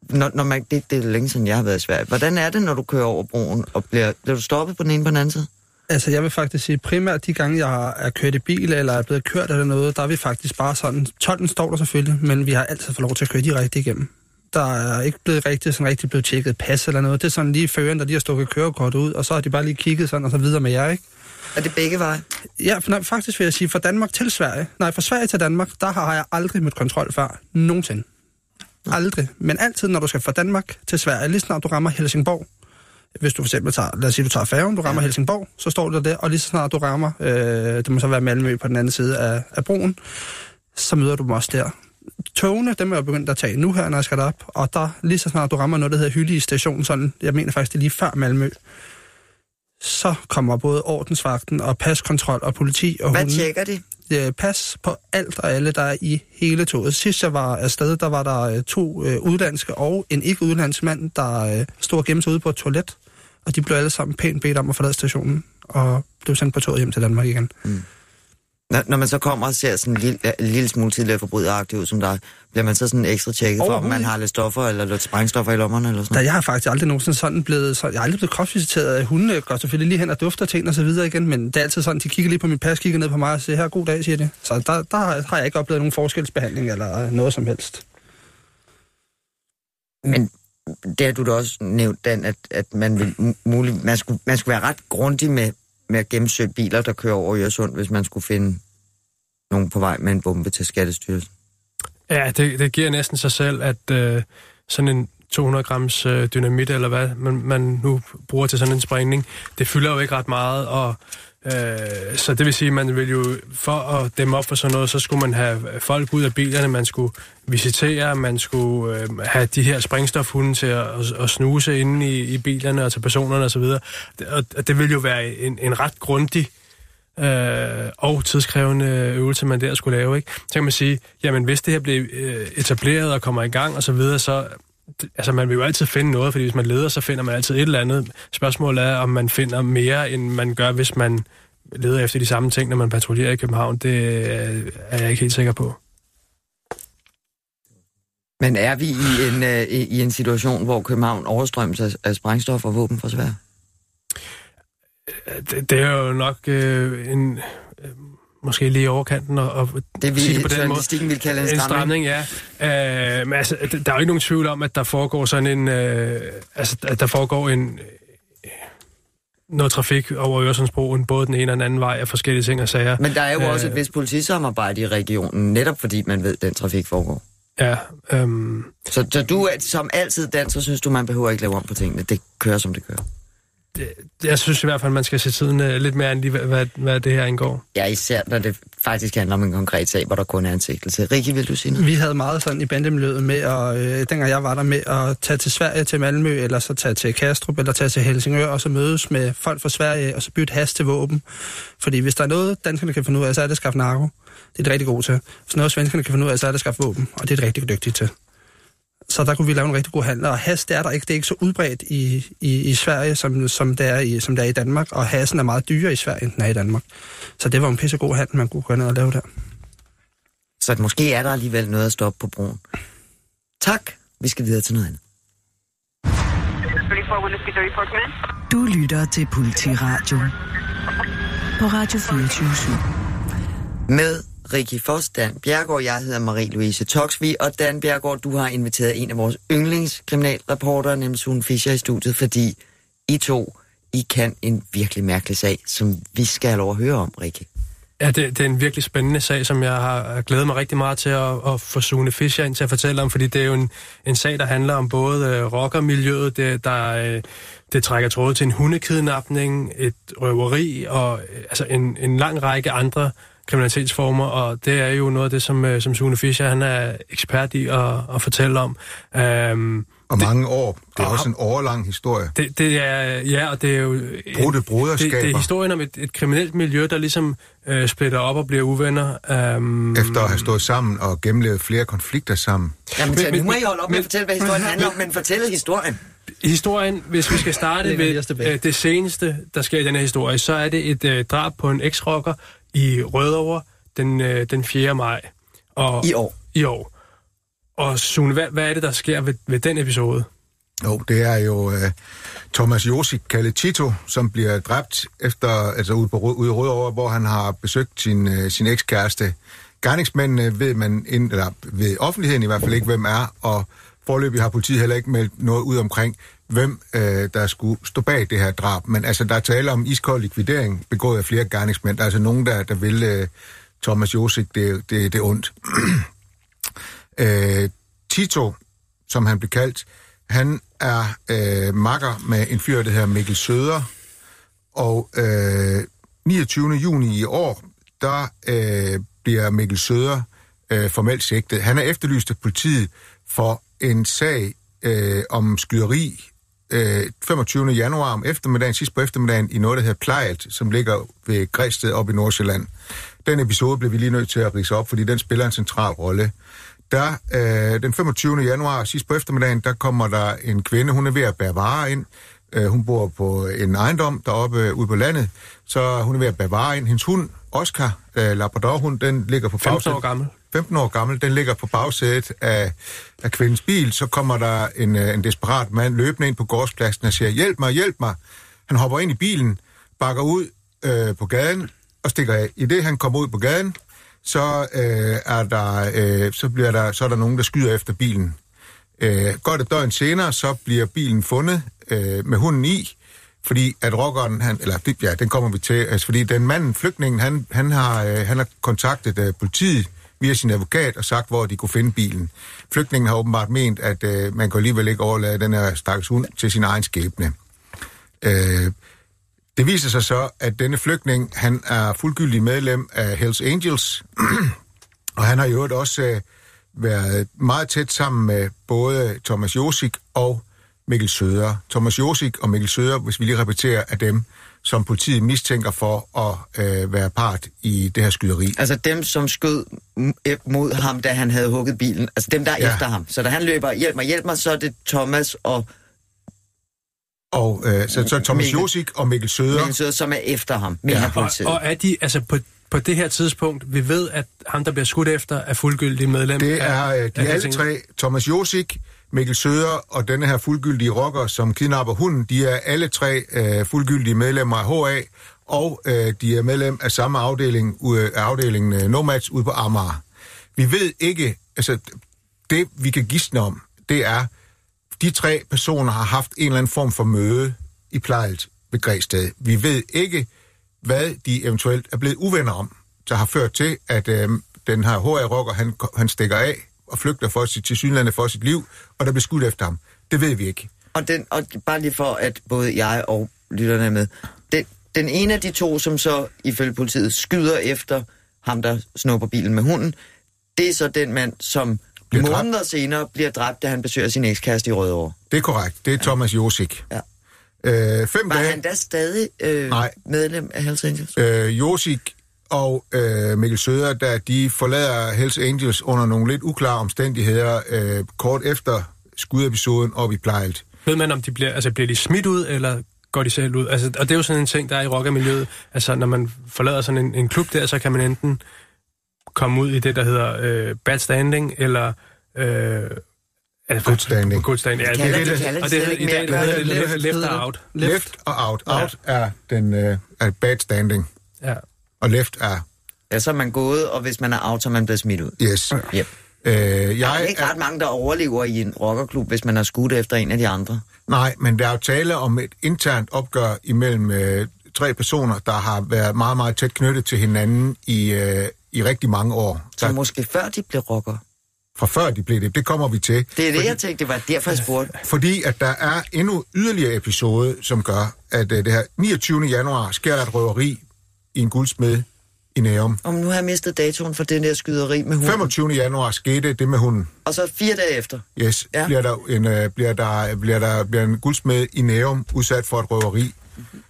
når, når man, det, det er længe siden, jeg har været i Sverige. Hvordan er det, når du kører over broen, og bliver, bliver du stoppet på den ene på den anden side? Altså, jeg vil faktisk sige, primært de gange, jeg er kørt i bil, eller er blevet kørt eller noget, der er vi faktisk bare sådan, 12 står der selvfølgelig, men vi har altid fået lov til at køre direkte igennem. Der er ikke blevet rigtig, sådan rigtig blevet tjekket pas eller noget. Det er sådan lige føreren, der lige har stukket kørekort ud, og så har de bare lige kigget sådan, og så videre med jer, ikke? Er det begge veje? Ja, for, nej, faktisk vil jeg sige, fra Danmark til Sverige. Nej, fra Sverige til Danmark, der har jeg aldrig mødt kontrol før. Nogensinde. Aldrig. Men altid, når du skal fra Danmark til Sverige, lige snart du rammer Helsingborg, hvis du for eksempel tager, lad os sige, du tager færgen, du rammer ja. Helsingborg, så står du der, og lige så snart du rammer, øh, det må så være Malmø på den anden side af, af broen, så møder du dem også der. Togene, dem er jeg begyndt at tage nu her, når jeg skal derop, og der, lige så snart du rammer noget, der hedder Hyldige Station, sådan, jeg mener faktisk, det er lige før Malmø, så kommer både ordensvagten og paskontrol og politi og Hvad hunden. tjekker de? Pas på alt og alle, der er i hele toget. Sidst jeg var afsted, der var der øh, to øh, udlandske og en ikke-udlandsk mand, der øh, stod og gemte sig ude på et toilet, og de blev alle sammen pænt bedt om at forlade stationen. og blev sendt på toget hjem til Danmark igen. Mm. Når, når man så kommer og ser sådan en lille, en lille smule tidligere forbryderaktiv som der, bliver man så sådan ekstra tjekket for, om man har lidt stoffer eller lidt sprængstoffer i lommerne eller sådan noget? jeg har faktisk aldrig nogensinde sådan blevet, så, jeg har aldrig blevet kropsvisiteret. Hunde går selvfølgelig lige hen og dufter ting og så videre igen, men det er altid sådan, de kigger lige på mit pas, kigger ned på mig og siger, her, god dag, siger de. Så der, der har jeg ikke oplevet nogen forskelsbehandling eller noget som helst. Men det har du da også nævnt, Dan, at, at man, vil muligt, man, skulle, man skulle være ret grundig med, med at gennemsøge biler, der kører over Øresund, hvis man skulle finde nogen på vej med en bombe til Skattestyrelsen. Ja, det, det giver næsten sig selv, at øh, sådan en 200 grams øh, dynamit, eller hvad man, man nu bruger til sådan en sprængning, det fylder jo ikke ret meget, og Øh, så det vil sige, at man vil jo, for at dæmme op for sådan noget, så skulle man have folk ud af bilerne, man skulle visitere, man skulle øh, have de her springstofhunde til at, at, at snuse inde i, i bilerne og til personerne osv. Og, og det vil jo være en, en ret grundig øh, og tidskrævende øvelse, man der skulle lave. Ikke? Så kan man sige, jamen hvis det her bliver øh, etableret og kommer i gang og så videre, så altså man vil jo altid finde noget, fordi hvis man leder, så finder man altid et eller andet. Spørgsmålet er, om man finder mere, end man gør, hvis man leder efter de samme ting, når man patruljerer i København. Det er jeg ikke helt sikker på. Men er vi i en, uh, i en situation, hvor København overstrømmes af, af sprængstof og våben for svær? Det, det er jo nok uh, en måske lige overkanten og, og det vi, sige på den måde. Det vil kalde en, en stramning. ja. Uh, men altså, der er jo ikke nogen tvivl om, at der foregår sådan en, uh, altså, at der foregår en, uh, noget trafik over Øresundsbroen, både den ene og den anden vej af forskellige ting og sager. Men der er jo uh, også et vist politisamarbejde i regionen, netop fordi man ved, at den trafik foregår. Ja. Um... Så, så du, som altid danser, synes du, man behøver ikke lave om på tingene. Det kører, som det kører jeg synes i hvert fald, man skal se tiden uh, lidt mere end hvad, hvad det her indgår. Ja, især når det faktisk handler om en konkret sag, hvor der kun er en sigtelse. Rikke, vil du sige noget? Vi havde meget sådan i bandemiljøet med, og øh, dengang jeg var der med at tage til Sverige, til Malmø, eller så tage til Kastrup, eller tage til Helsingør, og så mødes med folk fra Sverige, og så bytte has til våben. Fordi hvis der er noget, danskerne kan finde ud af, så er det at skaffe narko. Det er det rigtig gode til. Hvis noget, svenskerne kan finde ud af, så er det at skaffe våben, og det er det rigtig dygtigt til. Så der kunne vi lave en rigtig god handel. Og has, det er der ikke. Det er ikke så udbredt i, i, i Sverige, som, som, det er i, som det er i Danmark. Og hasen er meget dyrere i Sverige, end den er i Danmark. Så det var en pissegod handel, man kunne gå ned og lave der. Så måske er der alligevel noget at stoppe på broen. Tak. Vi skal videre til noget andet. Du lytter til Politiradio på Radio 24 Med Rikki Foss, Dan Bjergård, jeg hedder Marie-Louise Toksvi, og Dan Bjergård, du har inviteret en af vores yndlingskriminalreporter, nemlig Sune Fischer, i studiet, fordi I to, I kan en virkelig mærkelig sag, som vi skal have lov at høre om, Rikki. Ja, det, det er en virkelig spændende sag, som jeg har glædet mig rigtig meget til at, at få Sune Fischer ind til at fortælle om, fordi det er jo en, en sag, der handler om både øh, rockermiljøet, det, der, øh, det trækker tråd til en hundekidnapning, et røveri og øh, altså en, en lang række andre kriminalitetsformer, og det er jo noget af det, som, øh, som Sune Fischer han er ekspert i at, at fortælle om. Um, og det, mange år. Det er og, også en årlang historie. Det, det er, ja, og det er jo... Brudte broderskaber. Det, det er historien om et, et kriminelt miljø, der ligesom øh, splitter op og bliver uvenner. Um, Efter at have stået sammen og gennemlevet flere konflikter sammen. Jamen, men, nu må I holde op med at fortælle, hvad historien handler om, men fortæl historien. Historien, hvis vi skal starte det ved øh, det seneste, der sker i den her historie, så er det et øh, drab på en eks-rocker, i Rødovre den, øh, den 4. maj. Og, I år? I år. Og Sune, hvad, hvad er det, der sker ved, ved den episode? Jo, det er jo uh, Thomas Josik kaldet Tito, som bliver dræbt efter, altså ude, på, ude i Rødovre, hvor han har besøgt sin, uh, sin ekskæreste. Gerningsmændene ved man, ind, eller ved offentligheden i hvert fald ikke, hvem er, og forløbig har politiet heller ikke meldt noget ud omkring, hvem øh, der skulle stå bag det her drab. Men altså, der er tale om iskold likvidering, begået af flere gerningsmænd. Der er altså nogen, der, der vil øh, Thomas Josik det, det, det ondt. øh, Tito, som han blev kaldt, han er øh, makker med en fyr, der hedder Mikkel Søder. Og øh, 29. juni i år, der øh, bliver Mikkel Søder øh, formelt sigtet. Han er efterlyst af politiet for en sag øh, om skyderi øh, 25. januar om eftermiddagen, sidst på eftermiddagen, i noget, der hedder Plejalt, som ligger ved Græsted op i Nordsjælland. Den episode blev vi lige nødt til at rise op, fordi den spiller en central rolle. Der, øh, den 25. januar, sidst på eftermiddagen, der kommer der en kvinde, hun er ved at bære varer ind, Øh, hun bor på en ejendom deroppe ude på landet, så hun er ved at bevare en. Hendes hund, Oscar, øh, Labradorhund, den ligger på 15 bagsædet. år gammel. 15 år gammel, den ligger på bagsædet af, af kvindens bil. Så kommer der en, øh, en desperat mand løbende ind på gårdspladsen og siger, hjælp mig, hjælp mig. Han hopper ind i bilen, bakker ud øh, på gaden og stikker af. I det, han kommer ud på gaden, så, øh, er der, øh, så, bliver der, så er der nogen, der skyder efter bilen. Øh, godt et døgn senere, så bliver bilen fundet øh, med hunden i, fordi at rockeren, han, eller det- ja, den kommer vi til, altså fordi den manden, flygtningen, han, han, har, øh, han har kontaktet øh, politiet via sin advokat og sagt, hvor de kunne finde bilen. Flygtningen har åbenbart ment, at øh, man kan alligevel ikke overlade den her stakkels hund til sin egen skæbne. Øh, det viser sig så, at denne flygtning, han er fuldgyldig medlem af Hells Angels, og han har i øvrigt også øh, været meget tæt sammen med både Thomas Josik og Mikkel Søder. Thomas Josik og Mikkel Søder, hvis vi lige repeterer, af dem, som politiet mistænker for at øh, være part i det her skyderi. Altså dem, som skød mod ham, da han havde hugget bilen. Altså dem, der er Ja. efter ham. Så da han løber, hjælp mig, hjælp mig, så er det Thomas og Og øh, så, så Thomas Mikkel. Josik og Mikkel Søder, Mikkel Søder, som er efter ham, mener Ja, og-. Og er de, altså på, på det her tidspunkt, vi ved, at ham, der bliver skudt efter, er fuldgyldig medlem det af, er øh, de af alle tre, Thomas Josik, Mikkel Søder og denne her fuldgyldige rocker, som kidnapper hunden, de er alle tre øh, fuldgyldige medlemmer af HA, og øh, de er medlem af samme afdeling, øh, af afdelingen øh, Nomads ude på Amager. Vi ved ikke, altså det vi kan gisne om, det er, de tre personer har haft en eller anden form for møde i plejet ved Græsted. Vi ved ikke, hvad de eventuelt er blevet uvenner om, der har ført til, at øh, den her HR-rocker, han, han stikker af og flygter for sit, til synlande for sit liv, og der bliver skudt efter ham. Det ved vi ikke. Og, den, og bare lige for, at både jeg og lytterne er med. Den, den ene af de to, som så ifølge politiet skyder efter ham, der snupper bilen med hunden, det er så den mand, som Bliver dræbt. måneder senere bliver dræbt, da han besøger sin ekskæreste i Rødovre. Det er korrekt. Det er Thomas Josik. Ja. Øh, fem Var dage... han da stadig øh, Nej. medlem af Hells Angels? øh, Josik og øh, Mikkel Søder, da de forlader Hells Angels under nogle lidt uklare omstændigheder, øh, kort efter skudepisoden op i Plejelt. Ved man, om de bliver, altså, bliver de smidt ud, eller går de selv ud? Altså, og det er jo sådan en ting, der er i rockermiljøet. Altså, når man forlader sådan en, en klub der, så kan man enten komme ud i det, der hedder øh, bad standing, eller... Øh, altså, Good standing. Good standing, ja. De kalder- det, de det, kalder og det det, i ikke dag der hedder det Left left, left det. out. Left og out. Ja. Out er den øh, er bad standing, Ja. Og left er Ja, så er man gået, og hvis man er out, så er man blevet smidt ud. yes. Yep. Øh, Der er jeg ikke ret mange, der overlever i en rockerklub, hvis man har skudt efter en af de andre. Nej, men der er jo tale om et internt opgør imellem øh, tre personer, der har været meget, meget tæt knyttet til hinanden i, øh, i rigtig mange år. Så Der, måske før de blev rocker. fra før de blev det. Det kommer vi til. Det er det, jeg tænkte, det var derfor, jeg spurgte. Fordi at der er endnu yderligere episode, som gør, at øh, det her 29. januar sker der et røveri i en guldsmed i Nærum. Om nu har jeg mistet datoen for den der skyderi med hunden. 25. januar skete det med hunden. Og så fire dage efter. Yes, ja. Bliver, der en, øh, bliver, der, bliver der bliver en guldsmed i Nærum udsat for et røveri,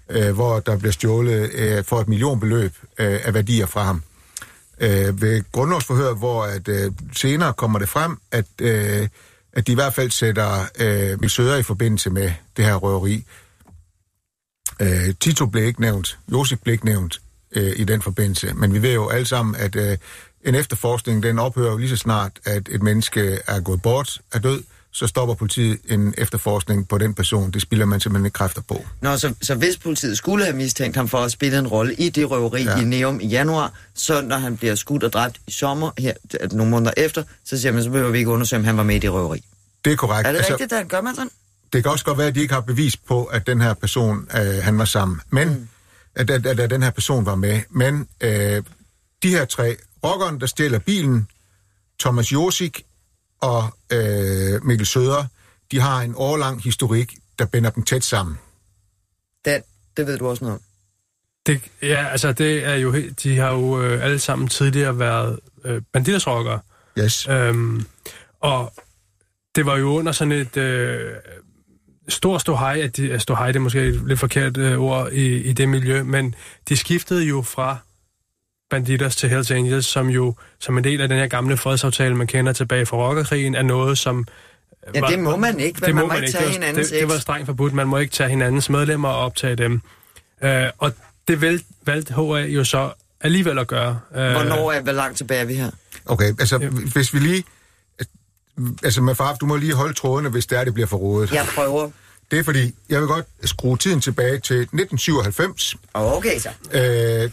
øh, hvor der bliver stjålet øh, for et millionbeløb øh, af værdier fra ham. Øh, ved grundlovsforhør, hvor at, øh, senere kommer det frem, at, øh, at de i hvert fald sætter øh, Misøder i forbindelse med det her røveri. Øh, Tito blev ikke nævnt, Josef blev ikke nævnt øh, i den forbindelse, men vi ved jo alle sammen, at øh, en efterforskning, den ophører jo lige så snart, at et menneske er gået bort, er død, så stopper politiet en efterforskning på den person. Det spilder man simpelthen ikke kræfter på. Nå, så, så hvis politiet skulle have mistænkt ham for at spille en rolle i det røveri Ja. i Neum i januar, så når han bliver skudt og dræbt i sommer, her nogle måneder efter, så siger man, så behøver vi ikke undersøge, om han var med i det røveri. Det er korrekt. Er det altså, rigtigt, der gør man sådan? det kan også godt være, at de ikke har bevis på, at den her person, øh, han var sammen. Men, mm. At, at, at, at den her person var med. Men øh, de her tre, rockeren, der stjæler bilen, Thomas Josik og øh, Mikkel Søder, de har en årlang historik, der binder dem tæt sammen. Dan, det ved du også noget om. Det, ja, altså det er jo helt, de har jo øh, alle sammen tidligere været øh, banditersrockere. Yes. Øhm, og det var jo under sådan et øh, stor ståhej, at de, ståhej det er måske et lidt forkert øh, ord i, i det miljø, men de skiftede jo fra Banditers til Hells Angels, som jo som en del af den her gamle fredsaftale, man kender tilbage fra rockerkrigen, er noget, som Ja, det må man ikke, det man må man ikke tage det var, hinandens det, det var strengt forbudt. Man må ikke tage hinandens medlemmer og optage dem. Øh, og det valgte HA jo så alligevel at gøre. Øh, Hvornår er, hvor langt tilbage er vi her? Okay, altså ja. hvis vi lige... Altså med far, du må lige holde trådene, hvis det er, det bliver for rodet. Jeg prøver. Det er fordi, jeg vil godt skrue tiden tilbage til 1997. Okay så. Øh,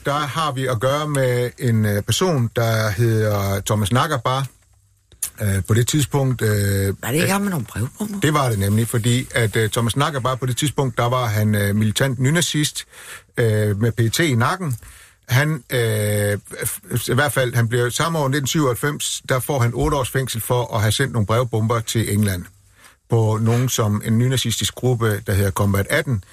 der har vi at gøre med en øh, person, der hedder Thomas Nackerbar. Øh, på det tidspunkt... Øh, var det ikke ham med nogle brevbomber? Det var det nemlig, fordi at øh, Thomas Nackerbar på det tidspunkt, der var han øh, militant nynazist øh, med PT i nakken. Han, øh, i hvert fald, han bliver samme år 1997, der får han otte års fængsel for at have sendt nogle brevbomber til England på nogen som en nynazistisk gruppe, der hedder Combat 18,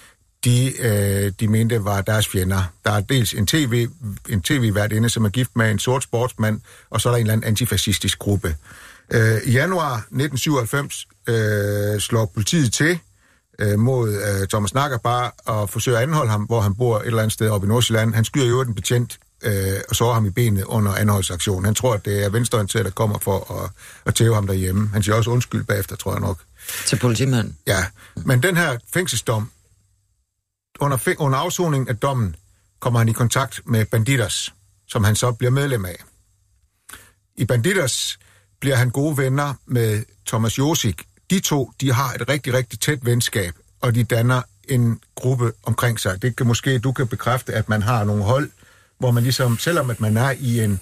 de, øh, de mente var deres fjender. Der er dels en tv, en tv-vært inde, som er gift med en sort sportsmand, og så er der en eller anden antifascistisk gruppe. Øh, I januar 1997 øh, slår politiet til øh, mod øh, Thomas Nakker bare og forsøger at anholde ham, hvor han bor et eller andet sted oppe i Nordsjælland. Han skyder jo en betjent øh, og sårer ham i benet under anholdsaktionen. Han tror, at det er venstreorienteret, der kommer for at, at tæve ham derhjemme. Han siger også undskyld bagefter, tror jeg nok. Til politimanden? Ja, men den her fængselsdom, under, under afsoningen af dommen, kommer han i kontakt med Banditas, som han så bliver medlem af. I Banditas bliver han gode venner med Thomas Josik. De to, de har et rigtig, rigtig tæt venskab, og de danner en gruppe omkring sig. Det kan måske, du kan bekræfte, at man har nogle hold, hvor man ligesom, selvom at man er i en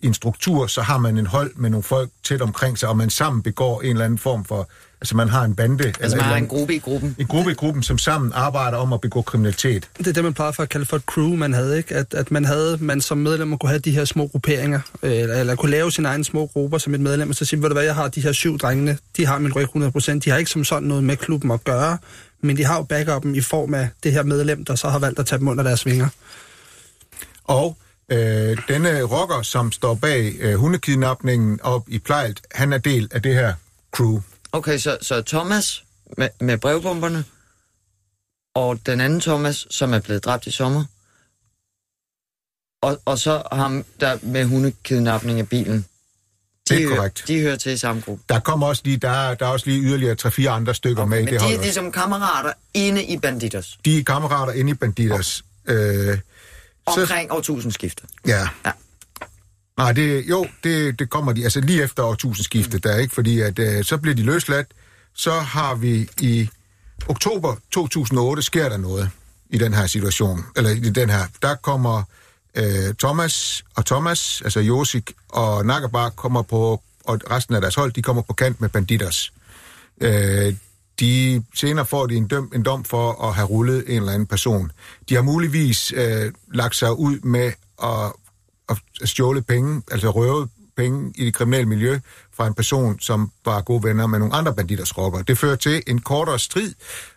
en struktur, så har man en hold med nogle folk tæt omkring sig, og man sammen begår en eller anden form for... Altså man har en bande... Altså eller man har en gruppe i gruppen? En gruppe i gruppen, som sammen arbejder om at begå kriminalitet. Det er det, man plejer for at kalde for et crew, man havde, ikke? At, at man havde, man som medlem kunne have de her små grupperinger, eller, eller kunne lave sine egne små grupper som et medlem, og så sige, ved du hvad, jeg har de her syv drengene, de har min ryg 100%, de har ikke som sådan noget med klubben at gøre, men de har jo backupen i form af det her medlem, der så har valgt at tage dem under deres vinger. Og Øh, denne rocker, som står bag øh, hundekidnapningen op i Plejlt, han er del af det her crew. Okay, så, så Thomas med, med brevbomberne, og den anden Thomas, som er blevet dræbt i sommer, og, og så ham der med hundekidnapning af bilen. De det er korrekt. De hører til i samme gruppe. Der kommer også lige, der, der er også lige yderligere tre-fire andre stykker okay, med i det de er ligesom kammerater inde i Banditers? De er kammerater inde i Banditers. Okay. Øh, Omkring årtusindskiftet. Ja. ja. Nej, det, jo, det, det kommer de, altså lige efter årtusindskiftet mm. der, ikke? Fordi at øh, så bliver de løsladt, så har vi i oktober 2008, sker der noget i den her situation, eller i den her, der kommer øh, Thomas og Thomas, altså Josik og Nakabar kommer på, og resten af deres hold, de kommer på kant med banditers. Øh, de senere får de en, døm, en dom for at have rullet en eller anden person. De har muligvis øh, lagt sig ud med at, at stjåle penge, altså røve penge i det kriminelle miljø fra en person, som var gode venner med nogle andre banditers rockere. Det fører til en kortere strid,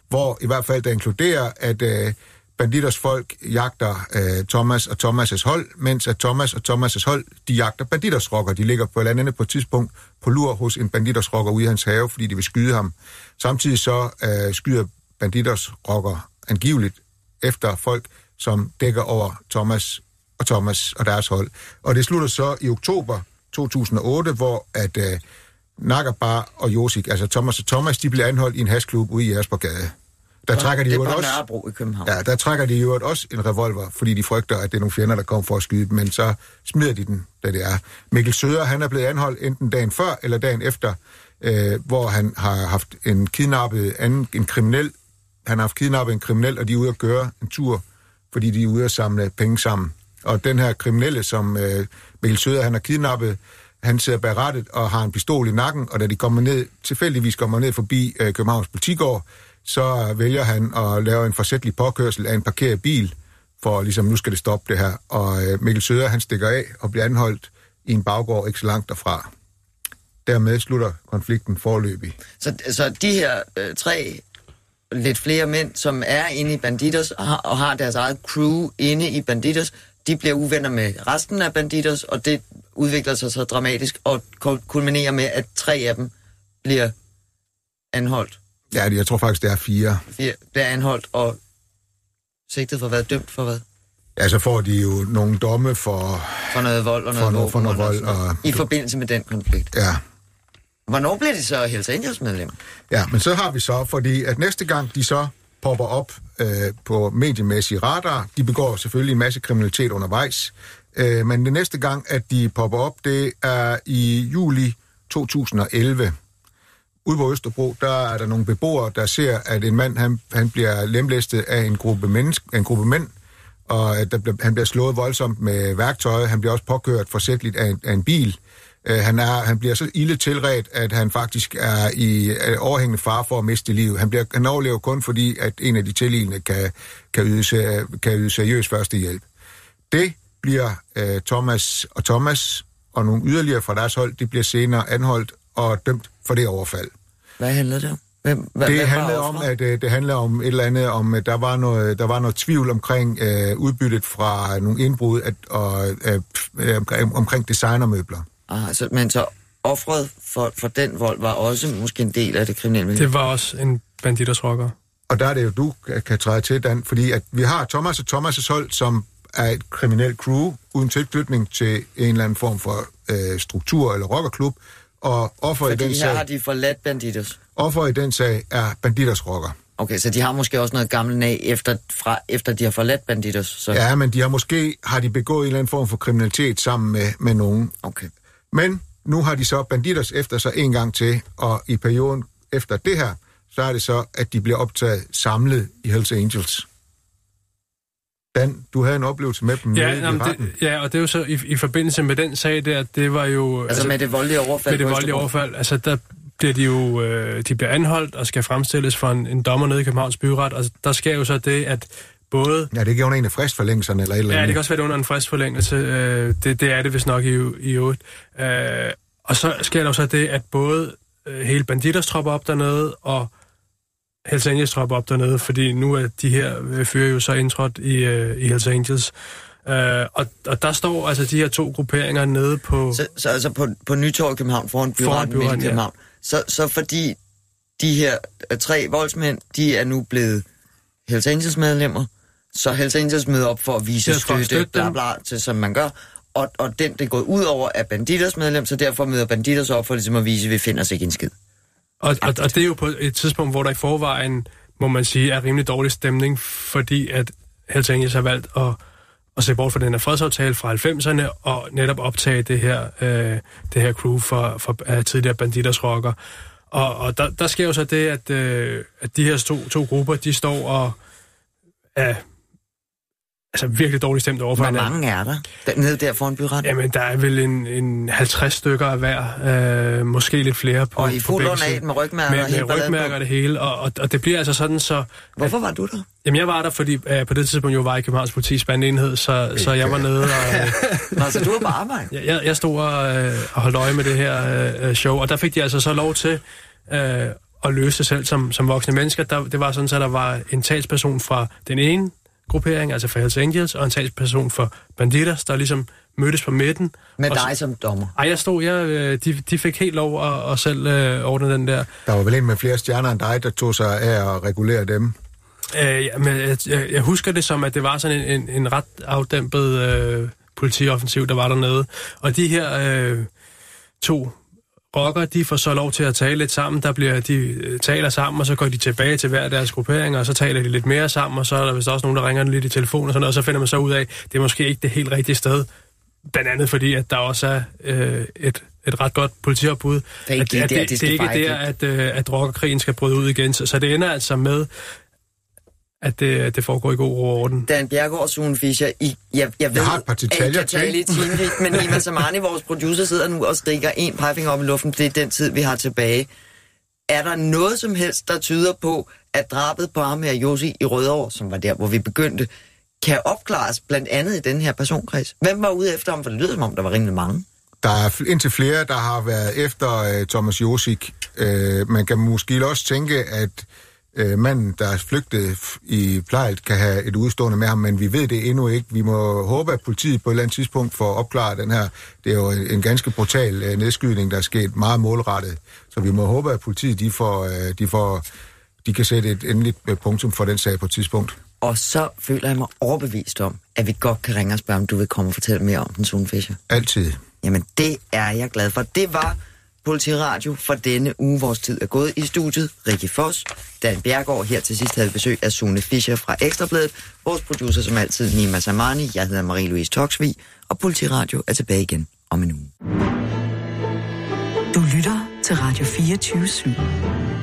hvor i hvert fald der inkluderer, at øh, banditers folk jagter øh, Thomas og Thomas' hold, mens at Thomas og Thomas' hold, de jagter banditers rocker. De ligger på et andet på et tidspunkt på lur hos en banditers rocker ude i hans have, fordi de vil skyde ham. Samtidig så øh, skyder banditers rocker angiveligt efter folk, som dækker over Thomas og Thomas og deres hold. Og det slutter så i oktober 2008, hvor at øh, Nakkerbar og Josik, altså Thomas og Thomas, de bliver anholdt i en hasklub ude i Aspergade. Der trækker de det er også, Nørrebro i København. Ja, der trækker de jo også en revolver, fordi de frygter, at det er nogle fjender, der kommer for at skyde dem, men så smider de den, da det er. Mikkel Søder, han er blevet anholdt enten dagen før eller dagen efter, øh, hvor han har haft en kidnappet anden, en kriminel, han har haft kidnappet en kriminel, og de er ude at gøre en tur, fordi de er ude at samle penge sammen. Og den her kriminelle, som øh, Mikkel Søder, han har kidnappet, han sidder bag rettet og har en pistol i nakken, og da de kommer ned, tilfældigvis kommer ned forbi øh, Københavns politigård, så vælger han at lave en forsætlig påkørsel af en parkeret bil, for ligesom, nu skal det stoppe det her. Og øh, Mikkel Søder, han stikker af og bliver anholdt i en baggård ikke så langt derfra. Dermed slutter konflikten forløbig. Så, så de her øh, tre lidt flere mænd, som er inde i Banditers og har, og har deres eget crew inde i Banditers, de bliver uvenner med resten af Banditers, og det udvikler sig så dramatisk og kulminerer med, at tre af dem bliver anholdt. Ja, jeg tror faktisk, det er fire. Fire bliver anholdt, og sigtet for hvad? Dømt for hvad? Ja, så får de jo nogle domme for... For noget vold og noget, for noget, for noget vold. Og, I forbindelse med den konflikt. Ja. Hvornår bliver de så Hells Angels medlem? Ja, men så har vi så, fordi at næste gang de så popper op øh, på mediemæssige radar, de begår selvfølgelig en masse kriminalitet undervejs, øh, men det næste gang, at de popper op, det er i juli 2011. Ude på Østerbro, der er der nogle beboere, der ser, at en mand han, han bliver lemlæstet af en gruppe, menneske, en gruppe mænd, og at der han bliver slået voldsomt med værktøj. Han bliver også påkørt forsætteligt af, af en bil. Uh, han, er, han bliver så ille tilret, at han faktisk er i uh, overhængende far for at miste livet. Han, bliver, han overlever kun fordi, at en af de tilliggende kan, kan, yde, kan yde seriøs førstehjælp. Det bliver uh, Thomas og Thomas og nogle yderligere fra deres hold, de bliver senere anholdt og dømt for det overfald. Hvad handler det om? Hvem, hvad, det handler om, at uh, det handler om et eller andet, om at der var noget, der var noget tvivl omkring uh, udbyttet fra nogle indbrud at, og uh, uh, omkring designermøbler. Ah, altså, men så offret for, for den vold var også måske en del af det kriminelle miljø? Det var også en banditers rocker. Og der er det jo, du kan træde til, Dan, fordi at vi har Thomas og Thomas' hold, som er et kriminelt crew, uden tilknytning til en eller anden form for øh, struktur eller rockerklub, og offer Fordi i den her sag... har de forladt banditers. Offer i den sag er banditers rocker. Okay, så de har måske også noget gammelt nag, efter, fra, efter de har forladt banditers? Så... Ja, men de har måske har de begået en eller anden form for kriminalitet sammen med, med nogen. Okay. Men nu har de så banditers efter sig en gang til, og i perioden efter det her, så er det så, at de bliver optaget samlet i Hells Angels. Dan, du havde en oplevelse med dem Ja, nede i jamen, retten. det, ja, og det er jo så i, i forbindelse med den sag der, det var jo... Altså, med det voldelige overfald Med det voldelige overfald, altså der bliver de jo øh, de bliver anholdt og skal fremstilles for en, en dommer nede i Københavns Byret, og der sker jo så det, at både... Ja, det er under en af fristforlængelserne eller et eller Ja, andet. det kan også være det under en fristforlængelse. Øh, det, det er det vist nok i, i øvrigt. Øh, og så sker der jo så det, at både øh, hele banditers tropper op dernede, og Hells Angels tropper op dernede, fordi nu er de her øh, fyre jo så indtrådt i, øh, i Hells Angels. Øh, og, og der står altså de her to grupperinger nede på... Så, så altså på, på Nytorv i København, foran byretten i byretten, ja. København. Så, så fordi de her øh, tre voldsmænd, de er nu blevet Hells Angels medlemmer, så Hells Angels møder op for at vise Ja, støtte, støtte bla bla, til, som man gør. Og, og den, det er gået ud over, er banditers medlem, så derfor møder banditers op for ligesom at vise, at vi finder os ikke en skid. Og, og, og det er jo på et tidspunkt, hvor der i forvejen, må man sige, er rimelig dårlig stemning, fordi at Hells Angels har valgt at, at se bort fra den her fredsaftale fra 90'erne, og netop optage det her, øh, det her crew for, for uh, tidligere banditers rocker. Og, og der, der sker jo så det, at, øh, at de her to, to grupper, de står og er altså virkelig dårligt stemt over for Hvor mange er der? der nede der foran byretten? Jamen, der er vel en, en 50 stykker af hver, øh, måske lidt flere på og i fuld under med rygmærker med, med rygmærker og det hele, og, og, og det bliver altså sådan så... Hvorfor var du der? Jamen, jeg var der, fordi øh, på det tidspunkt jo var jeg i Københavns politis så, så jeg var nede og... Øh, Nå, så du var på arbejde? jeg, jeg- jeg stod og, øh, og holdt øje med det her øh, show, og der fik de altså så lov til øh, at løse det selv som, som voksne mennesker. Der, det var sådan, så der var en talsperson fra den ene gruppering, altså fra Hells Angels, og en talsperson for Banditers, der ligesom mødtes på midten. Med og så- dig som dommer. ej, jeg stod, jeg, øh, de, de fik helt lov at, at selv øh, ordne den der. Der var vel en med flere stjerner end dig, der tog sig af at regulere dem. Øh, ja, men jeg, jeg, jeg husker det som, at det var sådan en, en, en ret afdæmpet øh, politioffensiv, der var dernede. Og de her øh, to rockere, de får så lov til at tale lidt sammen. Der bliver, de øh, taler sammen, og så går de tilbage til hver deres gruppering, og så taler de lidt mere sammen, og så er der vist også nogen, der ringer lidt i telefon og sådan noget, og så finder man så ud af, at det er måske ikke det helt rigtige sted. Blandt andet fordi, at der også er øh, et, et ret godt politiopbud. Det er ikke at, der, det, de det skal er ikke der, at, øh, at rockerkrigen skal bryde ud igen. Så, så det ender altså med, at det, at det foregår i god ro og orden. Dan Bjergård og Sune Fischer, I, jeg, jeg ved, har et par detaljer at I kan tale i timevis, men Iman Samani, vores producer, sidder nu og stikker en pegefinger op i luften. Det er den tid, vi har tilbage. Er der noget som helst, der tyder på, at drabet på ham her, Josi i Rødovre, som var der, hvor vi begyndte, kan opklares blandt andet i den her personkreds? Hvem var ude efter ham? For det lyder som om, der var rimelig mange. Der er indtil flere, der har været efter uh, Thomas Josik. Uh, man kan måske også tænke, at uh, manden, der er flygtet i Plejlt, kan have et udstående med ham, men vi ved det endnu ikke. Vi må håbe, at politiet på et eller andet tidspunkt får opklaret den her. Det er jo en, en ganske brutal uh, nedskydning, der er sket meget målrettet. Så vi må håbe, at politiet de får, uh, de får de kan sætte et endeligt øh, punktum for den sag på et tidspunkt. Og så føler jeg mig overbevist om, at vi godt kan ringe og spørge, om du vil komme og fortælle mere om den, Sune Fischer. Altid. Jamen, det er jeg glad for. Det var Politiradio for denne uge. Vores tid er gået i studiet. Rikke Foss, Dan Bjergård. Her til sidst havde besøg af Sune Fischer fra Ekstrabladet. Vores producer som altid, Nima Samani. Jeg hedder Marie-Louise Toksvig. Og Politiradio er tilbage igen om en uge. Du lytter til Radio 24 /7.